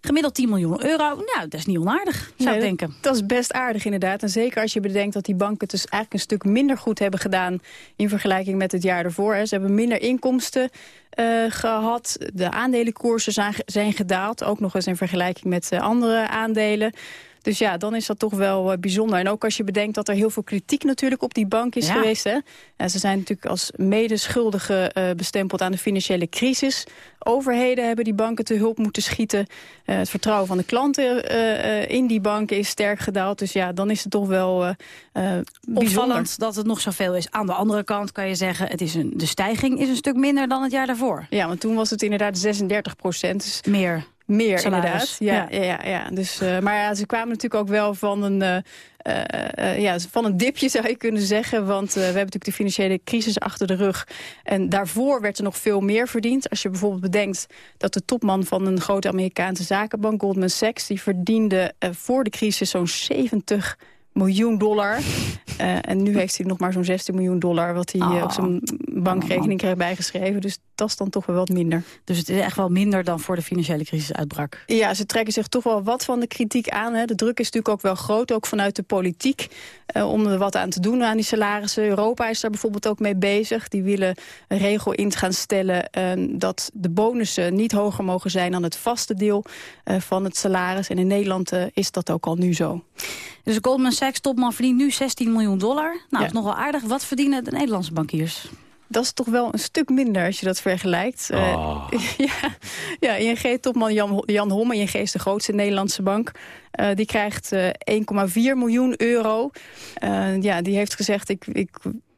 Gemiddeld 10 miljoen euro, nou, dat is niet onaardig, zou ik denken. Dat is best aardig inderdaad. En zeker als je bedenkt dat die banken het dus eigenlijk een stuk minder goed hebben gedaan... in vergelijking met het jaar ervoor. Ze hebben minder inkomsten uh, gehad. De aandelenkoersen zijn, zijn, gedaald, ook nog eens in vergelijking met uh, andere aandelen. Dus ja, dan is dat toch wel uh, bijzonder. En ook als je bedenkt dat er heel veel kritiek natuurlijk op die bank is geweest. Hè? En ze zijn natuurlijk als medeschuldige uh, bestempeld aan de financiële crisis. Overheden hebben die banken te hulp moeten schieten. Uh, het vertrouwen van de klanten in die banken is sterk gedaald. Dus ja, dan is het toch wel opvallend dat het nog zoveel is. Aan de andere kant kan je zeggen, het is een, de stijging is een stuk minder dan het jaar daarvoor. Ja, want toen was het inderdaad 36 procent. Dus Meer. Meer, inderdaad. Ja, ja. ja, ja, Dus, uh, maar ja, ze kwamen natuurlijk ook wel van een, uh, uh, ja, van een dipje, zou je kunnen zeggen. Want we hebben natuurlijk de financiële crisis achter de rug. En daarvoor werd er nog veel meer verdiend. Als je bijvoorbeeld bedenkt dat de topman van een grote Amerikaanse zakenbank, Goldman Sachs... die verdiende voor de crisis zo'n 70 miljoen dollar. Uh, en nu heeft hij nog maar zo'n 16 miljoen dollar... wat hij uh, op zijn bankrekening kreeg bijgeschreven. Dus dat is dan toch wel wat minder. Dus het is echt wel minder dan voor de financiële crisis uitbrak? Ja, ze trekken zich toch wel wat van de kritiek aan. Hè. De druk is natuurlijk ook wel groot, ook vanuit de politiek... Uh, om er wat aan te doen aan die salarissen. Europa is daar bijvoorbeeld ook mee bezig. Die willen een regel in gaan stellen... dat de bonussen niet hoger mogen zijn dan het vaste deel van het salaris. En in Nederland is dat ook al nu zo. Dus Goldman Sachs topman verdient nu 16 miljoen dollar. Nou, dat is nogal aardig. Wat verdienen de Nederlandse bankiers? Dat is toch wel een stuk minder als je dat vergelijkt. Oh. Uh, ja, ja, ING-topman Jan, Jan Homme, ING is de grootste Nederlandse bank... Uh, die krijgt uh, 1,4 miljoen euro. ja, die heeft gezegd, ik, ik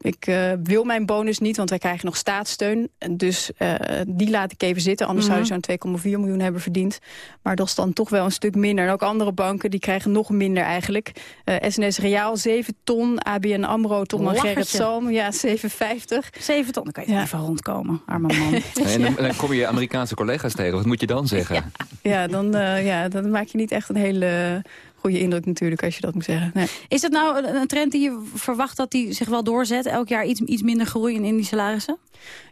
ik uh, wil mijn bonus niet, want wij krijgen nog staatssteun. Dus uh, die laat ik even zitten. Anders mm -hmm. zou je zo'n 2,4 miljoen hebben verdiend. Maar dat is dan toch wel een stuk minder. En ook andere banken die krijgen nog minder eigenlijk. Uh, SNS Reaal 7 ton. ABN AMRO tot maar Gerrit Salm. Ja, 7,50. 7 ton, dan kan je ja. even rondkomen. Arme man. en dan, dan, kom je Amerikaanse collega's tegen. Wat moet je dan zeggen? Ja, ja dan, ja, dan maak je niet echt een hele goede indruk natuurlijk als je dat moet zeggen. Nee. Is dat nou een trend die je verwacht dat die zich wel doorzet? Elk jaar iets, iets minder groei in die salarissen?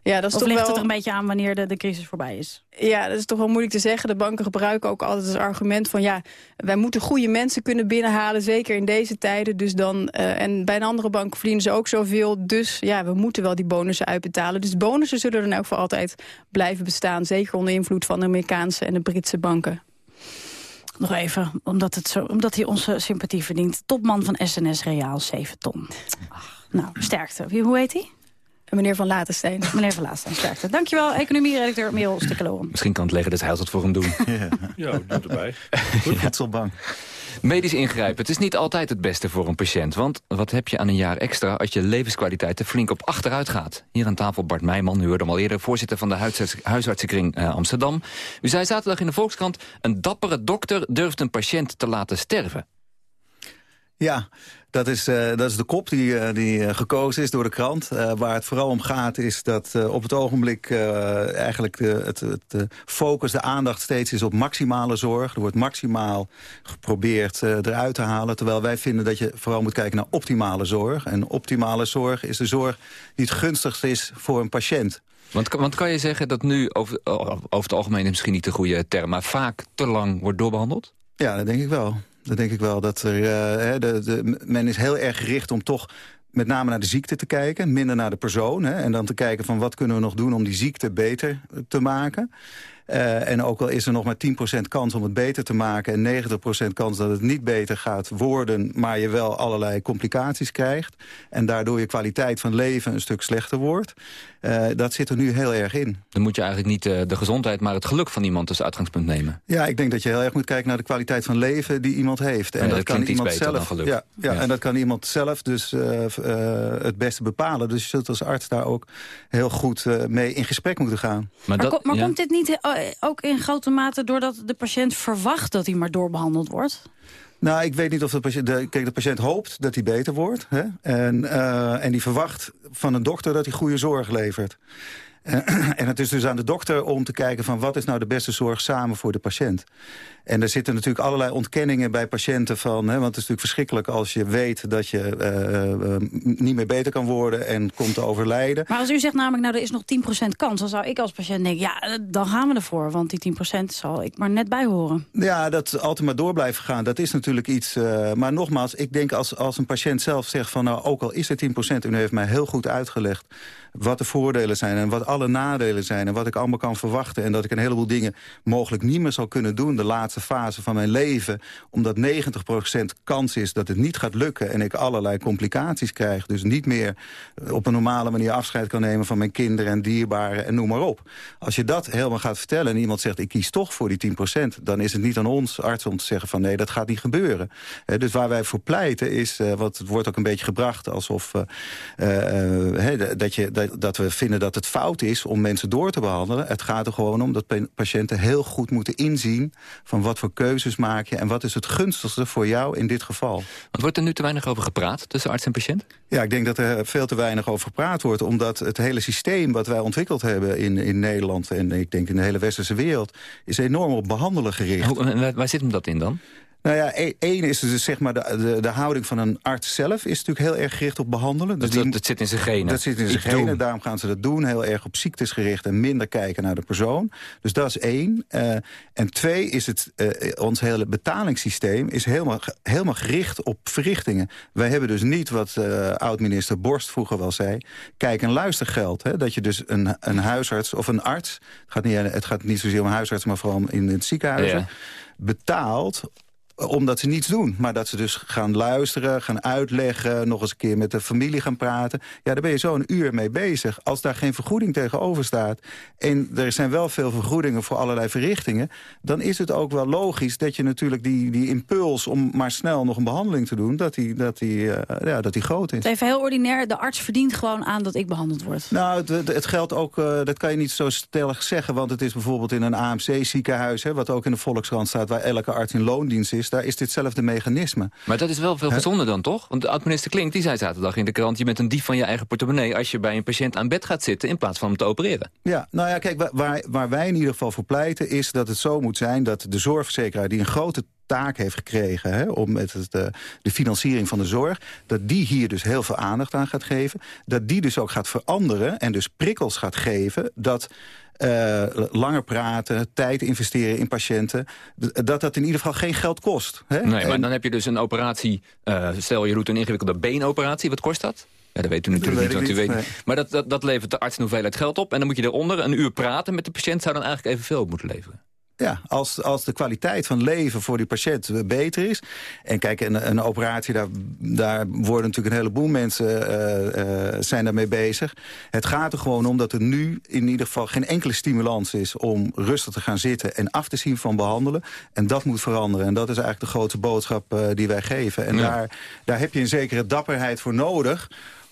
Ja, dat is of toch ligt wel... het er een beetje aan wanneer de, de crisis voorbij is? Ja, dat is toch wel moeilijk te zeggen. De banken gebruiken ook altijd het argument van... ja, wij moeten goede mensen kunnen binnenhalen, zeker in deze tijden. Dus dan, uh, en bij een andere bank verdienen ze ook zoveel. Dus ja, we moeten wel die bonussen uitbetalen. Dus bonussen zullen er ook voor altijd blijven bestaan. Zeker onder invloed van de Amerikaanse en de Britse banken. Nog even, omdat, het zo, omdat hij onze sympathie verdient. Topman van SNS Reaal, 7 ton. Nou, sterkte. Wie, hoe heet hij? Meneer Van Latenstein. Meneer Van Latenstein, sterkte. Dankjewel, economie-redacteur Merel Stikkeloren. Misschien kan het leggen dat hij dat voor hem doen. ja, ja doe erbij. Goed, voedselbank. Medisch ingrijpen, het is niet altijd het beste voor een patiënt. Want wat heb je aan een jaar extra als je levenskwaliteit er flink op achteruit gaat? Hier aan tafel Bart Meijman, u hoorde hem al eerder... voorzitter van de huisarts huisartsenkring uh, Amsterdam. U zei zaterdag in de Volkskrant... een dappere dokter durft een patiënt te laten sterven. Ja, dat is, uh, dat is de kop die, uh, die uh, gekozen is door de krant. waar het vooral om gaat is dat op het ogenblik eigenlijk de, het, het focus, de aandacht steeds is op maximale zorg. Er wordt maximaal geprobeerd eruit te halen. Terwijl wij vinden dat je vooral moet kijken naar optimale zorg. En optimale zorg is de zorg die het gunstigst is voor een patiënt. Want, want kan je zeggen dat nu, over, over het algemeen is misschien niet de goede term... maar vaak te lang wordt doorbehandeld? Ja, dat denk ik wel. Dat denk ik wel. Dat er, uh, de, de, men is heel erg gericht om toch met name naar de ziekte te kijken, minder naar de persoon. Hè, en dan te kijken van wat kunnen we nog doen om die ziekte beter te maken. Uh, en ook al is er nog maar 10% kans om het beter te maken... en 90% kans dat het niet beter gaat worden... maar je wel allerlei complicaties krijgt... en daardoor je kwaliteit van leven een stuk slechter wordt... Uh, dat zit er nu heel erg in. Dan moet je eigenlijk niet uh, de gezondheid, maar het geluk van iemand als uitgangspunt nemen. Ja, ik denk dat je heel erg moet kijken naar de kwaliteit van leven die iemand heeft. En, en dat, dat kan iemand zelf. Ja, ja, ja, en dat kan iemand zelf dus uh, het beste bepalen. Dus je zult als arts daar ook heel goed mee in gesprek moeten gaan. Maar, maar, dat, maar ja. komt dit niet ook in grote mate doordat de patiënt verwacht dat hij maar doorbehandeld wordt? Nou, ik weet niet of de patiënt... Kijk, de patiënt hoopt dat hij beter wordt. Hè? En, uh, en die verwacht van een dokter dat hij goede zorg levert. en het is dus aan de dokter om te kijken van wat is nou de beste zorg samen voor de patiënt. En er zitten natuurlijk allerlei ontkenningen bij patiënten van... Hè, want het is natuurlijk verschrikkelijk als je weet dat je uh, uh, niet meer beter kan worden... en komt te overlijden. Maar als u zegt namelijk, nou er is nog 10% kans... dan zou ik als patiënt denken, ja, dan gaan we ervoor. Want die 10% zal ik maar net bijhoren. Ja, dat altijd maar door blijven gaan, dat is natuurlijk iets... Uh, maar nogmaals, ik denk als, als een patiënt zelf zegt van... nou, ook al is er 10%, u heeft mij heel goed uitgelegd wat de voordelen zijn en wat alle nadelen zijn... en wat ik allemaal kan verwachten. En dat ik een heleboel dingen mogelijk niet meer zal kunnen doen... de laatste fase van mijn leven. Omdat 90% kans is dat het niet gaat lukken... en ik allerlei complicaties krijg. Dus niet meer op een normale manier afscheid kan nemen... van mijn kinderen en dierbaren en noem maar op. Als je dat helemaal gaat vertellen en iemand zegt... ik kies toch voor die 10%, dan is het niet aan ons arts om te zeggen... van nee, dat gaat niet gebeuren. dus waar wij voor pleiten is, uh, wat het wordt ook een beetje gebracht... alsof uh, dat je... dat we vinden dat het fout is om mensen door te behandelen. Het gaat er gewoon om dat patiënten heel goed moeten inzien... van wat voor keuzes maak je en wat is het gunstigste voor jou in dit geval. Want wordt er nu te weinig over gepraat tussen arts en patiënt? Ja, ik denk dat er veel te weinig over gepraat wordt... omdat het hele systeem wat wij ontwikkeld hebben in, in Nederland... en ik denk in de hele westerse wereld... is enorm op behandelen gericht. Hoe, waar zit hem dat in dan? Nou ja, e- één is dus zeg maar de, de, de, houding van een arts zelf... is natuurlijk heel erg gericht op behandelen. Dus dat, dat, zit in zijn genen. Dat zit in zijn genen, daarom gaan ze dat doen. Heel erg op ziektes gericht en minder kijken naar de persoon. Dus dat is één. Uh, en twee is het, uh, ons hele betalingssysteem... is helemaal, helemaal gericht op verrichtingen. Wij hebben dus niet wat uh, oud-minister Borst vroeger wel zei... kijk- en luistergeld. Hè? Dat je dus een, een huisarts of een arts... Het gaat, niet, het gaat niet zozeer om huisarts, maar vooral in het ziekenhuis... Ja. betaalt omdat ze niets doen. Maar dat ze dus gaan luisteren, gaan uitleggen... nog eens een keer met de familie gaan praten. Ja, daar ben je zo een uur mee bezig. Als daar geen vergoeding tegenover staat... en er zijn wel veel vergoedingen voor allerlei verrichtingen... dan is het ook wel logisch dat je natuurlijk die, die impuls... om maar snel nog een behandeling te doen, dat die, dat die, uh, ja, dat die groot is. Even heel ordinair, de arts verdient gewoon aan dat ik behandeld word. Nou, het, het geldt ook, uh, dat kan je niet zo stellig zeggen... want het is bijvoorbeeld in een AMC-ziekenhuis... wat ook in de Volkskrant staat, waar elke arts in loondienst is daar is ditzelfde mechanisme. Maar dat is wel veel gezonder dan, toch? Want de oud-minister Klink die zei zaterdag in de krant... je bent een dief van je eigen portemonnee... als je bij een patiënt aan bed gaat zitten in plaats van hem te opereren. Ja, nou ja, kijk, waar, waar wij in ieder geval voor pleiten... is dat het zo moet zijn dat de zorgverzekeraar... die een grote taak heeft gekregen hè, om met het, de, de financiering van de zorg... dat die hier dus heel veel aandacht aan gaat geven. Dat die dus ook gaat veranderen en dus prikkels gaat geven... dat uh, langer praten, tijd investeren in patiënten... dat dat in ieder geval geen geld kost. Hè? Nee, maar dan heb je dus een operatie... Uh, stel, je doet een ingewikkelde beenoperatie. Wat kost dat? Ja, dat weet u natuurlijk niet, want u weet nee. Maar dat, dat, dat levert de arts een hoeveelheid geld op. En dan moet je eronder een uur praten met de patiënt... zou dan eigenlijk evenveel moeten leveren. Ja, als, als de kwaliteit van leven voor die patiënt beter is. En kijk, een, een operatie, daar, daar worden natuurlijk een heleboel mensen uh, uh, zijn daarmee bezig. Het gaat er gewoon om dat er nu in ieder geval geen enkele stimulans is... om rustig te gaan zitten en af te zien van behandelen. En dat moet veranderen. En dat is eigenlijk de grote boodschap uh, die wij geven. En ja. daar, daar heb je een zekere dapperheid voor nodig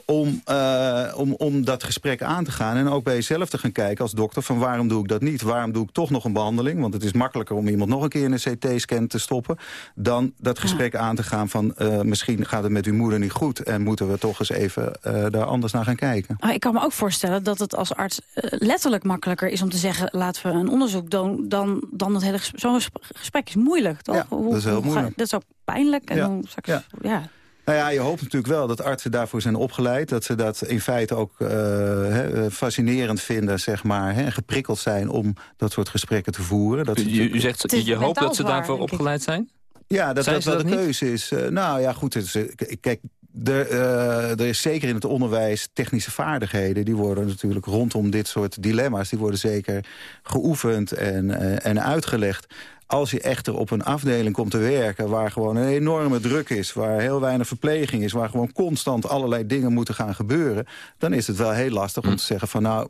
om, uh, om, om dat gesprek aan te gaan. En ook bij jezelf te gaan kijken als dokter van waarom doe ik dat niet? Waarom doe ik toch nog een behandeling? Want het is makkelijker om iemand nog een keer in een CT-scan te stoppen... dan dat gesprek ja. aan te gaan van uh, misschien gaat het met uw moeder niet goed... en moeten we toch eens even uh, daar anders naar gaan kijken. Ah, ik kan me ook voorstellen dat het als arts letterlijk makkelijker is om te zeggen... laten we een onderzoek doen, dan, dan het hele gesprek. Zo'n gesprek is moeilijk, toch? Ja, dat is heel moeilijk. dat is ook pijnlijk. En ja. dan straks, ja. Ja. Nou ja, je hoopt natuurlijk wel dat artsen daarvoor zijn opgeleid. Dat ze dat in feite ook uh, he, fascinerend vinden, zeg maar. He, geprikkeld zijn om dat soort gesprekken te voeren. Dat u, u zegt, je, je hoopt dat ze daarvoor opgeleid zijn? Ja, dat dat wel de keuze is. Uh, nou ja, goed. Is, kijk, er, uh, er is zeker in het onderwijs technische vaardigheden. Die worden natuurlijk rondom dit soort dilemma's... die worden zeker geoefend en, uh, en uitgelegd als je echter op een afdeling komt te werken... waar gewoon een enorme druk is, waar heel weinig verpleging is... waar gewoon constant allerlei dingen moeten gaan gebeuren... dan is het wel heel lastig om te zeggen van... nou,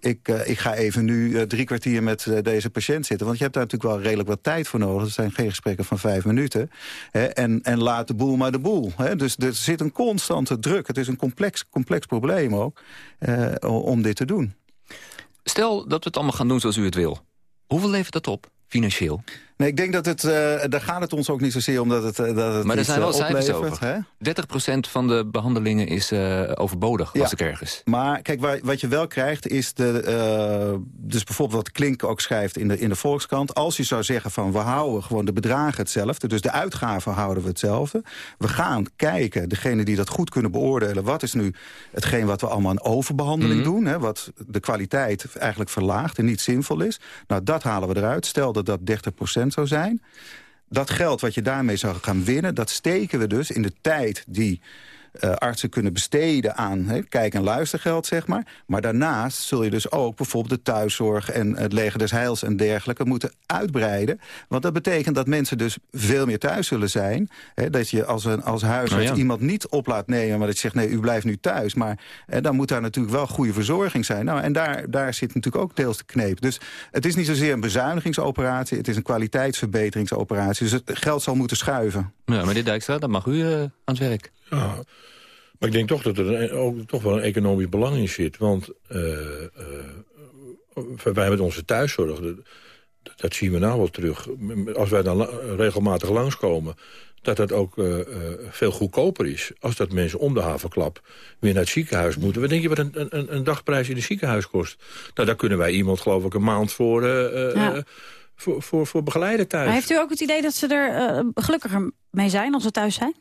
ik, uh, ik ga even nu uh, drie kwartier met uh, deze patiënt zitten. Want je hebt daar natuurlijk wel redelijk wat tijd voor nodig. Het zijn geen gesprekken van vijf minuten. Hè, en, en laat de boel maar de boel. Hè. Dus er zit een constante druk. Het is een complex, complex probleem ook om dit te doen. Stel dat we het allemaal gaan doen zoals u het wil. Hoeveel levert dat op? Financieel? Nee, ik denk dat het, uh, daar gaat het ons ook niet zozeer om dat het, uh, dat het Maar er zijn wel cijfers over. 30% van de behandelingen is overbodig, ja. was ik ergens. Maar kijk, waar, wat je wel krijgt is... De, dus bijvoorbeeld wat Klink ook schrijft in de, in de Volkskrant... als je zou zeggen van we houden gewoon de bedragen hetzelfde... dus de uitgaven houden we hetzelfde. We gaan kijken, degene die dat goed kunnen beoordelen... wat is nu hetgeen wat we allemaal aan overbehandeling mm -hmm. doen... Hè, wat de kwaliteit eigenlijk verlaagt en niet zinvol is. Nou, dat halen we eruit. Stel dat dat 30% zou zijn. Dat geld wat je daarmee zou gaan winnen... dat steken we dus in de tijd die uh, artsen kunnen besteden aan he, kijk- en luistergeld, zeg maar. Maar daarnaast zul je dus ook bijvoorbeeld de thuiszorg... en het leger des heils en dergelijke moeten uitbreiden. Want dat betekent dat mensen dus veel meer thuis zullen zijn. He, dat je als, een, als huisarts Nou ja. iemand niet op laat nemen... maar dat je zegt, nee, u blijft nu thuis. Maar he, dan moet daar natuurlijk wel goede verzorging zijn. Nou, en daar, daar zit natuurlijk ook deels de kneep. Dus het is niet zozeer een bezuinigingsoperatie... het is een kwaliteitsverbeteringsoperatie. Dus het geld zal moeten schuiven. Ja, meneer Dijkstra, dan mag u uh, aan het werk. Ja, maar ik denk toch dat er een, ook toch wel een economisch belang in zit. Want uh, uh, wij met onze thuiszorg, dat, dat, zien we nou wel terug. Als wij dan la regelmatig langskomen, dat dat ook uh, veel goedkoper is. Als dat mensen om de havenklap weer naar het ziekenhuis moeten. Wat denk je wat een, een, een dagprijs in het ziekenhuis kost? Nou, daar kunnen wij iemand geloof ik een maand voor... Ja. Voor, voor, voor begeleiden thuis. Maar heeft u ook het idee dat ze er gelukkiger mee zijn als ze thuis zijn?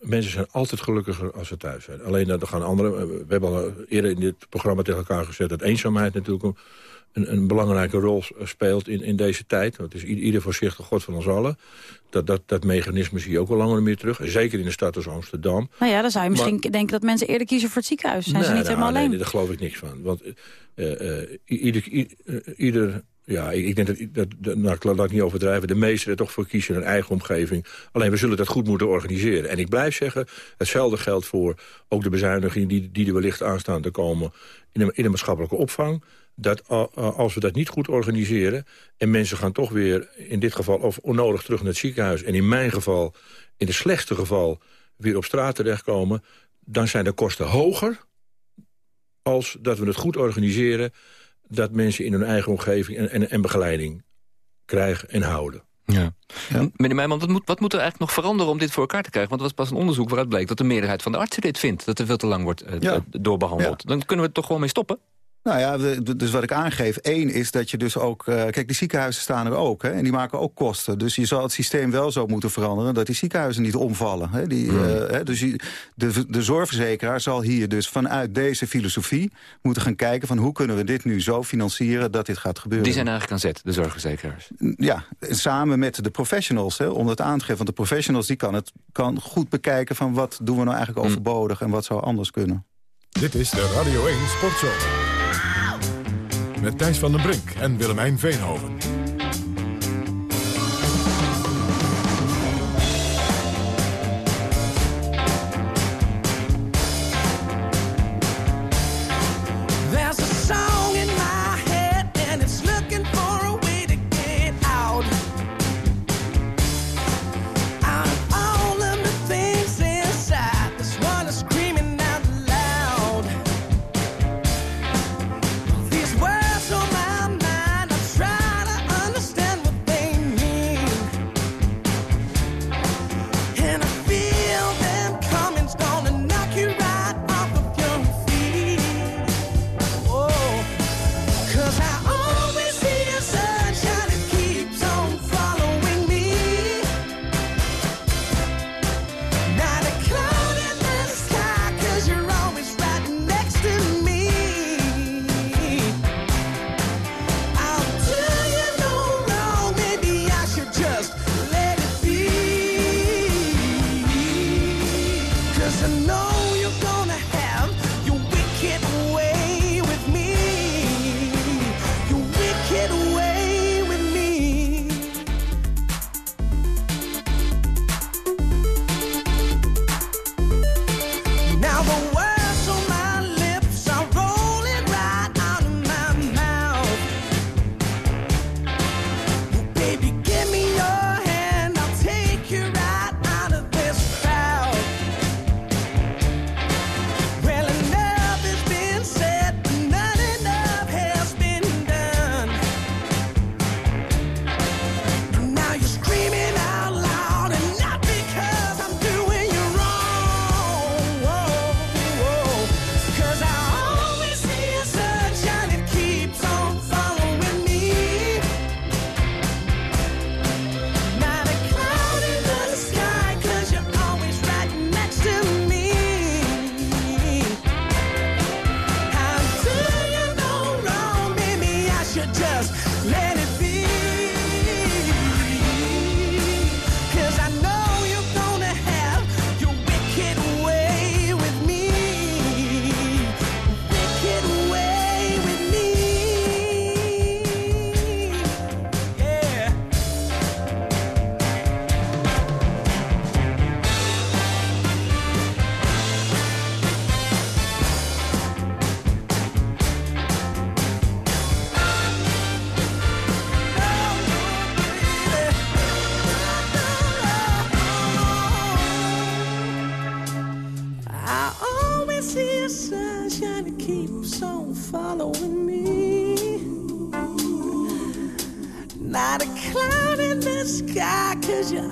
Mensen zijn altijd gelukkiger als ze thuis zijn. Alleen dat er gaan andere... We hebben al eerder in dit programma tegen elkaar gezet... dat eenzaamheid natuurlijk een, een belangrijke rol speelt in, in deze tijd. Het is ieder voorzichtig God van ons allen. Dat, dat, dat mechanisme zie je ook al langer meer terug. Zeker in de stad als Amsterdam. Nou ja, dan zou je misschien maar, denken dat mensen eerder kiezen voor het ziekenhuis. Zijn nee, ze niet nou, helemaal nee, alleen? Nee, daar geloof ik niks van. Want uh, uh, ieder, ieder ja, ik denk dat, dat, dat nou, ik laat het niet overdrijven... de meesten er toch voor kiezen een eigen omgeving. Alleen we zullen dat goed moeten organiseren. En ik blijf zeggen, hetzelfde geldt voor ook de bezuinigingen... die, die er wellicht aan staan te komen in de, in maatschappelijke opvang. Dat als we dat niet goed organiseren... en mensen gaan toch weer in dit geval of onnodig terug naar het ziekenhuis... en in mijn geval, in het slechtste geval, weer op straat terechtkomen... dan zijn de kosten hoger als dat we het goed organiseren dat mensen in hun eigen omgeving en, en, en begeleiding krijgen en houden. Ja. ja. Meneer Meijman, wat moet, wat moet er eigenlijk nog veranderen om dit voor elkaar te krijgen? Want er was pas een onderzoek waaruit bleek dat de meerderheid van de artsen dit vindt. Dat er veel te lang wordt uh, ja. doorbehandeld. Ja. Dan kunnen we het toch gewoon mee stoppen? Nou ja, dus wat ik aangeef. Één is dat je dus ook... Uh, kijk, die ziekenhuizen staan er ook. Hè, en die maken ook kosten. Dus je zal het systeem wel zo moeten veranderen... dat die ziekenhuizen niet omvallen. Hè, die, mm. uh, hè, dus je, de, de zorgverzekeraar zal hier dus vanuit deze filosofie... moeten gaan kijken van hoe kunnen we dit nu zo financieren... dat dit gaat gebeuren. Die zijn eigenlijk aan zet, de zorgverzekeraars. Ja, samen met de professionals. Hè, om het aan te geven. Want de professionals die kan, het, kan goed bekijken... van wat doen we nou eigenlijk mm. overbodig... en wat zou anders kunnen. Dit is de Radio 1 Sportshow. Met Thijs van den Brink en Willemijn Veenhoven.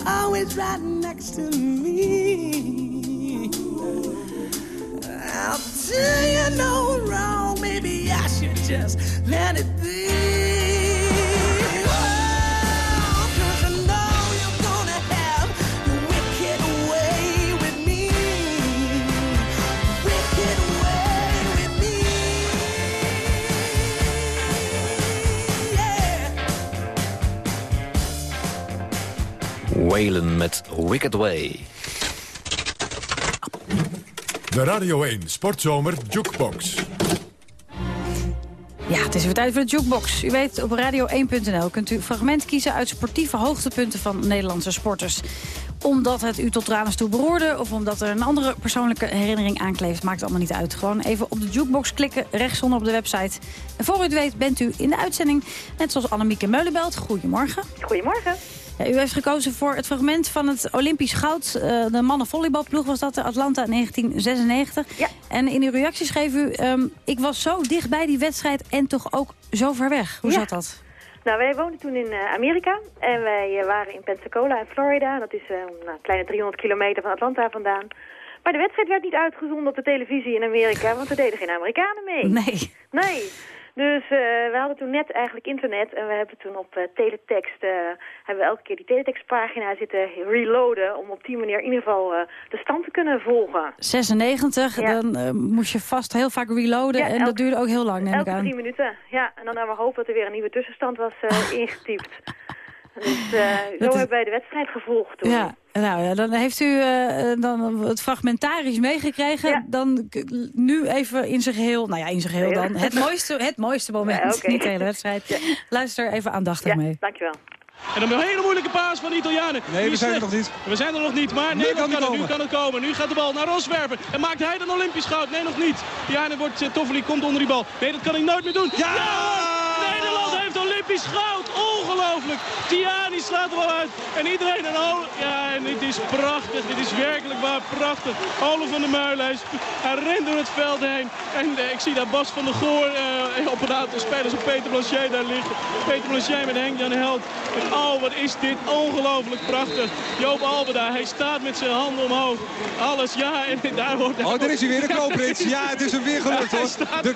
Always right Wicked Way. De Radio 1 Sportzomer Jukebox. Ja, het is weer tijd voor de jukebox. U weet, op radio1.nl kunt u fragment kiezen uit sportieve hoogtepunten van Nederlandse sporters. Omdat het u tot tranen toe beroerde of omdat er een andere persoonlijke herinnering aankleeft, maakt het allemaal niet uit. Gewoon even op de jukebox klikken, rechtsonder op de website. En voor u het weet bent u in de uitzending, net zoals Annemieke Meulenbelt. Goedemorgen. Goedemorgen. Ja, u heeft gekozen voor het fragment van het Olympisch goud. Uh, de mannenvolleybalploeg was dat, de Atlanta 1996. Ja. En in uw reactie schreef u... Um, ik was zo dicht bij die wedstrijd en toch ook zo ver weg. Hoe zat dat? Nou, wij woonden toen in uh, Amerika en wij uh, waren in Pensacola in Florida. Dat is een kleine 300 kilometer van Atlanta vandaan. Maar de wedstrijd werd niet uitgezonden op de televisie in Amerika, want er deden geen Amerikanen mee. Nee. Nee. Dus uh, we hadden toen net eigenlijk internet en we hebben toen op uh, teletext, uh, hebben we elke keer die teletextpagina zitten reloaden om op die manier in ieder geval de stand te kunnen volgen. 96, ja. dan moest je vast heel vaak reloaden ja, en elke, dat duurde ook heel lang neem elke ik aan. drie minuten, ja. En dan hebben we hopen dat er weer een nieuwe tussenstand was ingetypt. Dus uh, zo is... hebben wij de wedstrijd gevolgd toen. Ja, nou ja, dan heeft u uh, dan het fragmentarisch meegekregen. Ja. Dan nu even in zijn geheel, nou ja, in zijn geheel dan. Het mooiste, het mooiste moment, ja, okay. niet de hele wedstrijd. Ja. Luister even aandachtig mee. dankjewel. En dan een hele moeilijke paas van de Italianen. Nee, we zijn er nog niet. We zijn er nog niet, maar nu Nederland kan, kan, het, nu kan het komen. Nu gaat de bal naar Roswerven. En maakt hij dan Olympisch goud? Nee, nog niet. Diana wordt, uh, Toffoli komt onder die bal. Nee, dat kan hij nooit meer doen. Ja! Olympisch goud. Ongelooflijk. Tiani slaat er wel uit. En iedereen een Ja, en dit is prachtig. Dit is werkelijk waar prachtig. Ole van der Meulen. Hij rent door het veld heen. En uh, ik zie daar Bas van der Goor op een aantal spelers op Peter Blanchet daar liggen. Peter Blanchet met Henk-Jan Held. En oh, wat is dit ongelooflijk prachtig. Joop Albeda, hij staat met zijn handen omhoog. Alles, ja, en daar wordt... Oh, daar is hij weer, de kroonprins. Ja, het is hem weer gelukt, hoor. De,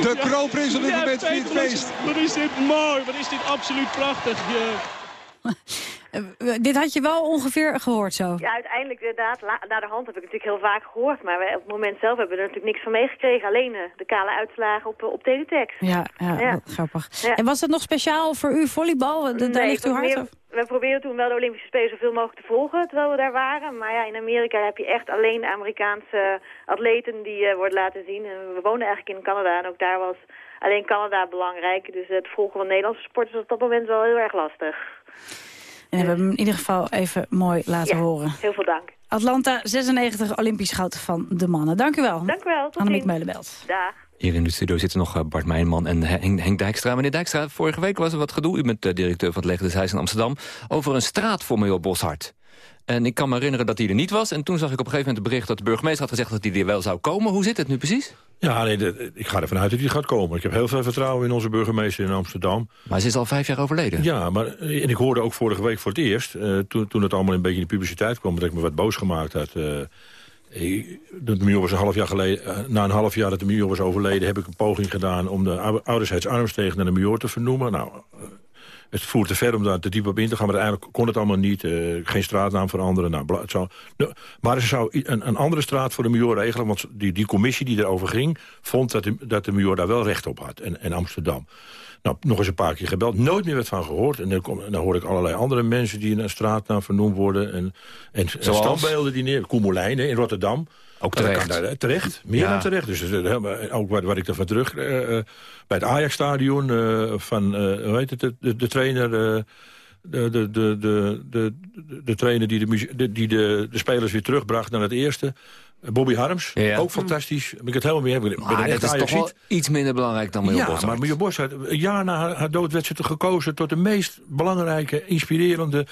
de kroonprins op dit moment viert feest. Wat is dit mooi, wat is dit absoluut prachtig. dit had je wel ongeveer gehoord zo? Ja, uiteindelijk inderdaad. Na de hand heb ik natuurlijk heel vaak gehoord. Maar wij, op het moment zelf hebben we er natuurlijk niks van meegekregen. Alleen uh, de kale uitslagen op, op teletext. Ja, ja, ja. grappig. Ja. En was dat nog speciaal voor u, volleybal? Daar nee, ligt uw hart meer, We probeerden toen wel de Olympische Spelen zoveel mogelijk te volgen terwijl we daar waren. Maar ja, in Amerika heb je echt alleen Amerikaanse atleten die uh, worden laten zien. En we woonden eigenlijk in Canada en ook daar was alleen Canada belangrijk. Dus het volgen van Nederlandse sporters was op dat moment wel heel erg lastig. En hebben we hem in ieder geval even mooi laten ja, horen. heel veel dank. Atlanta 96 Olympisch goud van de mannen. Dank u wel. Dank u wel. Tot Annemiek Meulenbelt. Dag. Hier in de studio zitten nog Bart Meijnman en Henk, Henk Dijkstra. Meneer Dijkstra, vorige week was er wat gedoe. U bent de directeur van het Leger des Huis in Amsterdam... over een straat voor Major Boshart. En ik kan me herinneren dat hij er niet was. En toen zag ik op een gegeven moment het bericht dat de burgemeester had gezegd... dat hij er wel zou komen. Hoe zit het nu precies? Ja, nee, de, ik ga ervan uit dat hij gaat komen. Ik heb heel veel vertrouwen in onze burgemeester in Amsterdam. Maar ze is al vijf jaar overleden. Ja, maar en ik hoorde ook vorige week voor het eerst... Uh, toen, toen het allemaal een beetje in de publiciteit kwam... dat ik me wat boos gemaakt had... Uh, de Muur was een half jaar geleden, na een half jaar dat de Muur was overleden... heb ik een poging gedaan om de armstegen naar de Muur te vernoemen. Nou, het voert te ver om daar te diep op in te gaan. Maar eigenlijk kon het allemaal niet. Uh, geen straatnaam veranderen. Nou, het zou, nou, maar er zou een, een, andere straat voor de Muur regelen. Want die, die commissie die erover ging... vond dat de, dat de Muur daar wel recht op had. En, en Amsterdam. Nou, nog eens een paar keer gebeld. Nooit meer wat van gehoord. En dan, kom, dan hoor ik allerlei andere mensen die in een straatnaam vernoemd worden. En, en, en standbeelden die neer... Koemelijn in Rotterdam. Ook terecht. Daar, terecht, meer ja. dan terecht. Dus uh, ook wat, wat ik ervan terug... Uh, bij het Ajax-stadion van, hoe heet het, de, de trainer... de, de, de, de, de, de trainer die, de, die de, de spelers weer terugbracht naar het eerste Bobby Harms, ook fantastisch. Ben ik het helemaal mee ben Maar dat is toch wel iets minder belangrijk dan Miljo Ja, Boshart. maar Miljo Boshart, een jaar na haar, haar dood werd ze toch gekozen... tot de meest belangrijke, inspirerende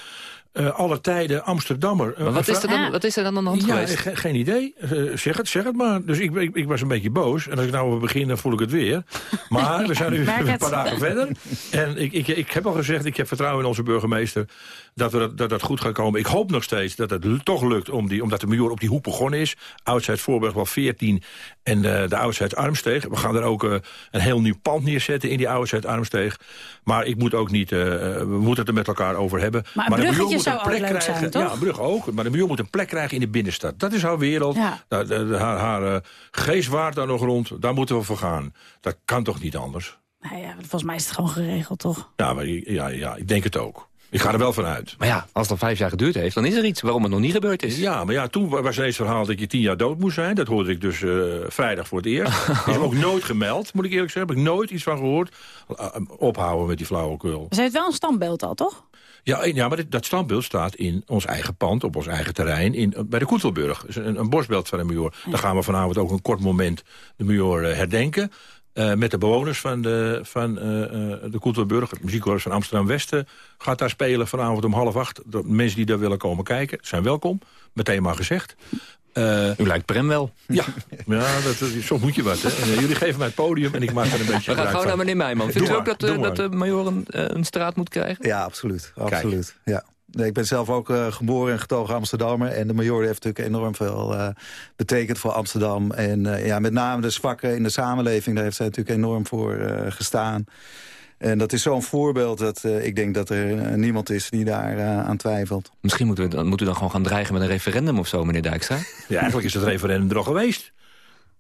eh aller tijden Amsterdammer. Maar wat is, er dan, wat is er dan aan de hand ja, geweest? ge- geen idee. Eh, zeg het, zeg het maar. Dus ik, ik, ik was een beetje boos. En als ik nou weer begin, dan voel ik het weer. Maar we zijn nu een het. paar dagen verder. En ik, ik, ik heb al gezegd, ik heb vertrouwen in onze burgemeester... dat we dat, dat, dat goed gaat komen. Ik hoop nog steeds dat het toch lukt, om die, omdat de muur op die hoek begonnen is. Oudsheid Voorburg wel 14 en eh, de Oudsheid Armsteeg. We gaan er ook eh, een heel nieuw pand neerzetten in die Oudsheid Armsteeg. Maar ik moet ook niet, eh, we moeten het er met elkaar over hebben. Maar een de muur bruggetje moet zou een plek zijn, krijgen. toch? Ja, een brug ook. Maar de muur moet een plek krijgen in de binnenstad. Dat is haar wereld. Ja. Haar haar eh, geest waart daar nog rond. Daar moeten we voor gaan. Dat kan toch niet anders? Nou ja, volgens mij is het gewoon geregeld, toch? Ja, maar, ja, ja, ik denk het ook. Ik ga er wel van uit. Maar ja, als het al vijf jaar geduurd heeft, dan is er iets waarom het nog niet gebeurd is. Ja, maar ja, toen was ineens het verhaal dat je tien jaar dood moest zijn. Dat hoorde ik dus eh, vrijdag voor het eerst. Dat is ook nooit gemeld, moet ik eerlijk zeggen. Heb ik nooit iets van gehoord. Uh, ophouden met die flauwekul. Ze heeft wel een standbeeld al, toch? Ja, ja maar dit- dat standbeeld staat in ons eigen pand, op ons eigen terrein, in, bij de Koetelburg. Een, een bosbeeld van de Muur. Daar gaan we vanavond ook een kort moment de Muur eh, herdenken. Eh, met de bewoners van de, van, eh, eh, de Koetelburg. Het muziekkorps van Amsterdam-Westen gaat daar spelen vanavond om half acht. De mensen die daar willen komen kijken zijn welkom. Meteen maar gezegd. Eh, U lijkt Prem wel. ja, ja dat, dat- soms moet je wat. Hè. En, jullie geven mij het podium en ik maak er een beetje We gaan gewoon naar meneer Meijman. Vindt u ook dat, dat de major een, een straat moet krijgen? Ja, absoluut. absoluut. Ja. Nee, ik ben zelf ook eh, geboren en getogen Amsterdammer. En de major heeft natuurlijk enorm veel eh, betekend voor Amsterdam. En eh, ja, met name de zwakken in de samenleving, daar heeft zij natuurlijk enorm voor eh, gestaan. En dat is zo'n voorbeeld dat eh, ik denk dat er niemand is die daar eh, aan twijfelt. Misschien moet u, dan, moet u dan gewoon gaan dreigen met een referendum of zo, meneer Dijkstra. Ja, eigenlijk is het referendum er al geweest.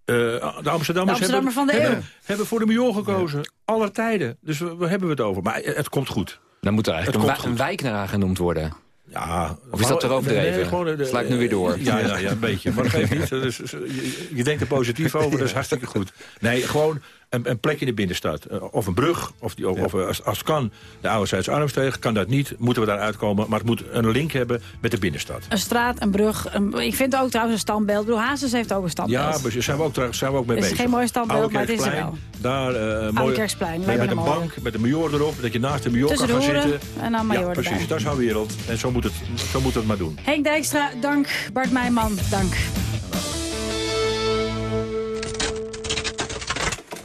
Eh, de Amsterdammers De Amsterdammer hebben, van de hebben, eeuw. hebben voor de Major gekozen. Aller tijden. Dus we, we hebben we het over. Maar het komt goed. Dan moet er eigenlijk een, een wijk naar haar genoemd worden. Ja, Of is dat te overdreven? Nee, gewoon, Sla ik nu weer door. Ja, ja, ja een beetje. Maar dat geeft niet. Dus, je, je denkt er positief over, dat is hartstikke goed. Nee, gewoon een, een plek in de binnenstad. Eh, Of een brug, of, die, of, of, eh, als, als het kan, de ouderzijds Armsteeg. Kan dat niet, moeten we daar uitkomen. Maar het moet een link hebben met de binnenstad. Een straat, een brug. Een, ik vind ook trouwens een standbeeld. Ik bedoel, Hazes heeft ook een standbeeld. Ja, daar zijn we ook, zijn we ook mee Het is bezig. geen mooi standbeeld, Oude maar het is er Kerkplein, Daar, eh mooi, Kerksplein, met, met een mooi. bank, met een major erop. Dat je naast de major Tussen kan de gaan zitten. en dan major Ja, precies. erbij. Dat is haar wereld. En zo moet het, zo moet het maar doen. Henk Dijkstra, dank. Bart Meijman, dank.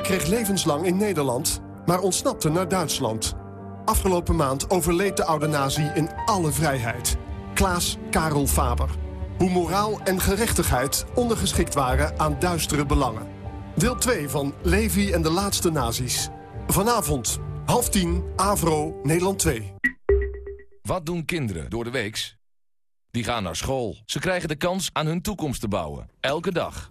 Hij kreeg levenslang in Nederland, maar ontsnapte naar Duitsland. Afgelopen maand overleed de oude nazi in alle vrijheid. Klaas Karel Faber. Hoe moraal en gerechtigheid ondergeschikt waren aan duistere belangen. Deel 2 van Levi en de laatste nazi's. Vanavond, half tien, Avro, Nederland 2. Wat doen kinderen door de weeks? Die gaan naar school. Ze krijgen de kans aan hun toekomst te bouwen. Elke dag.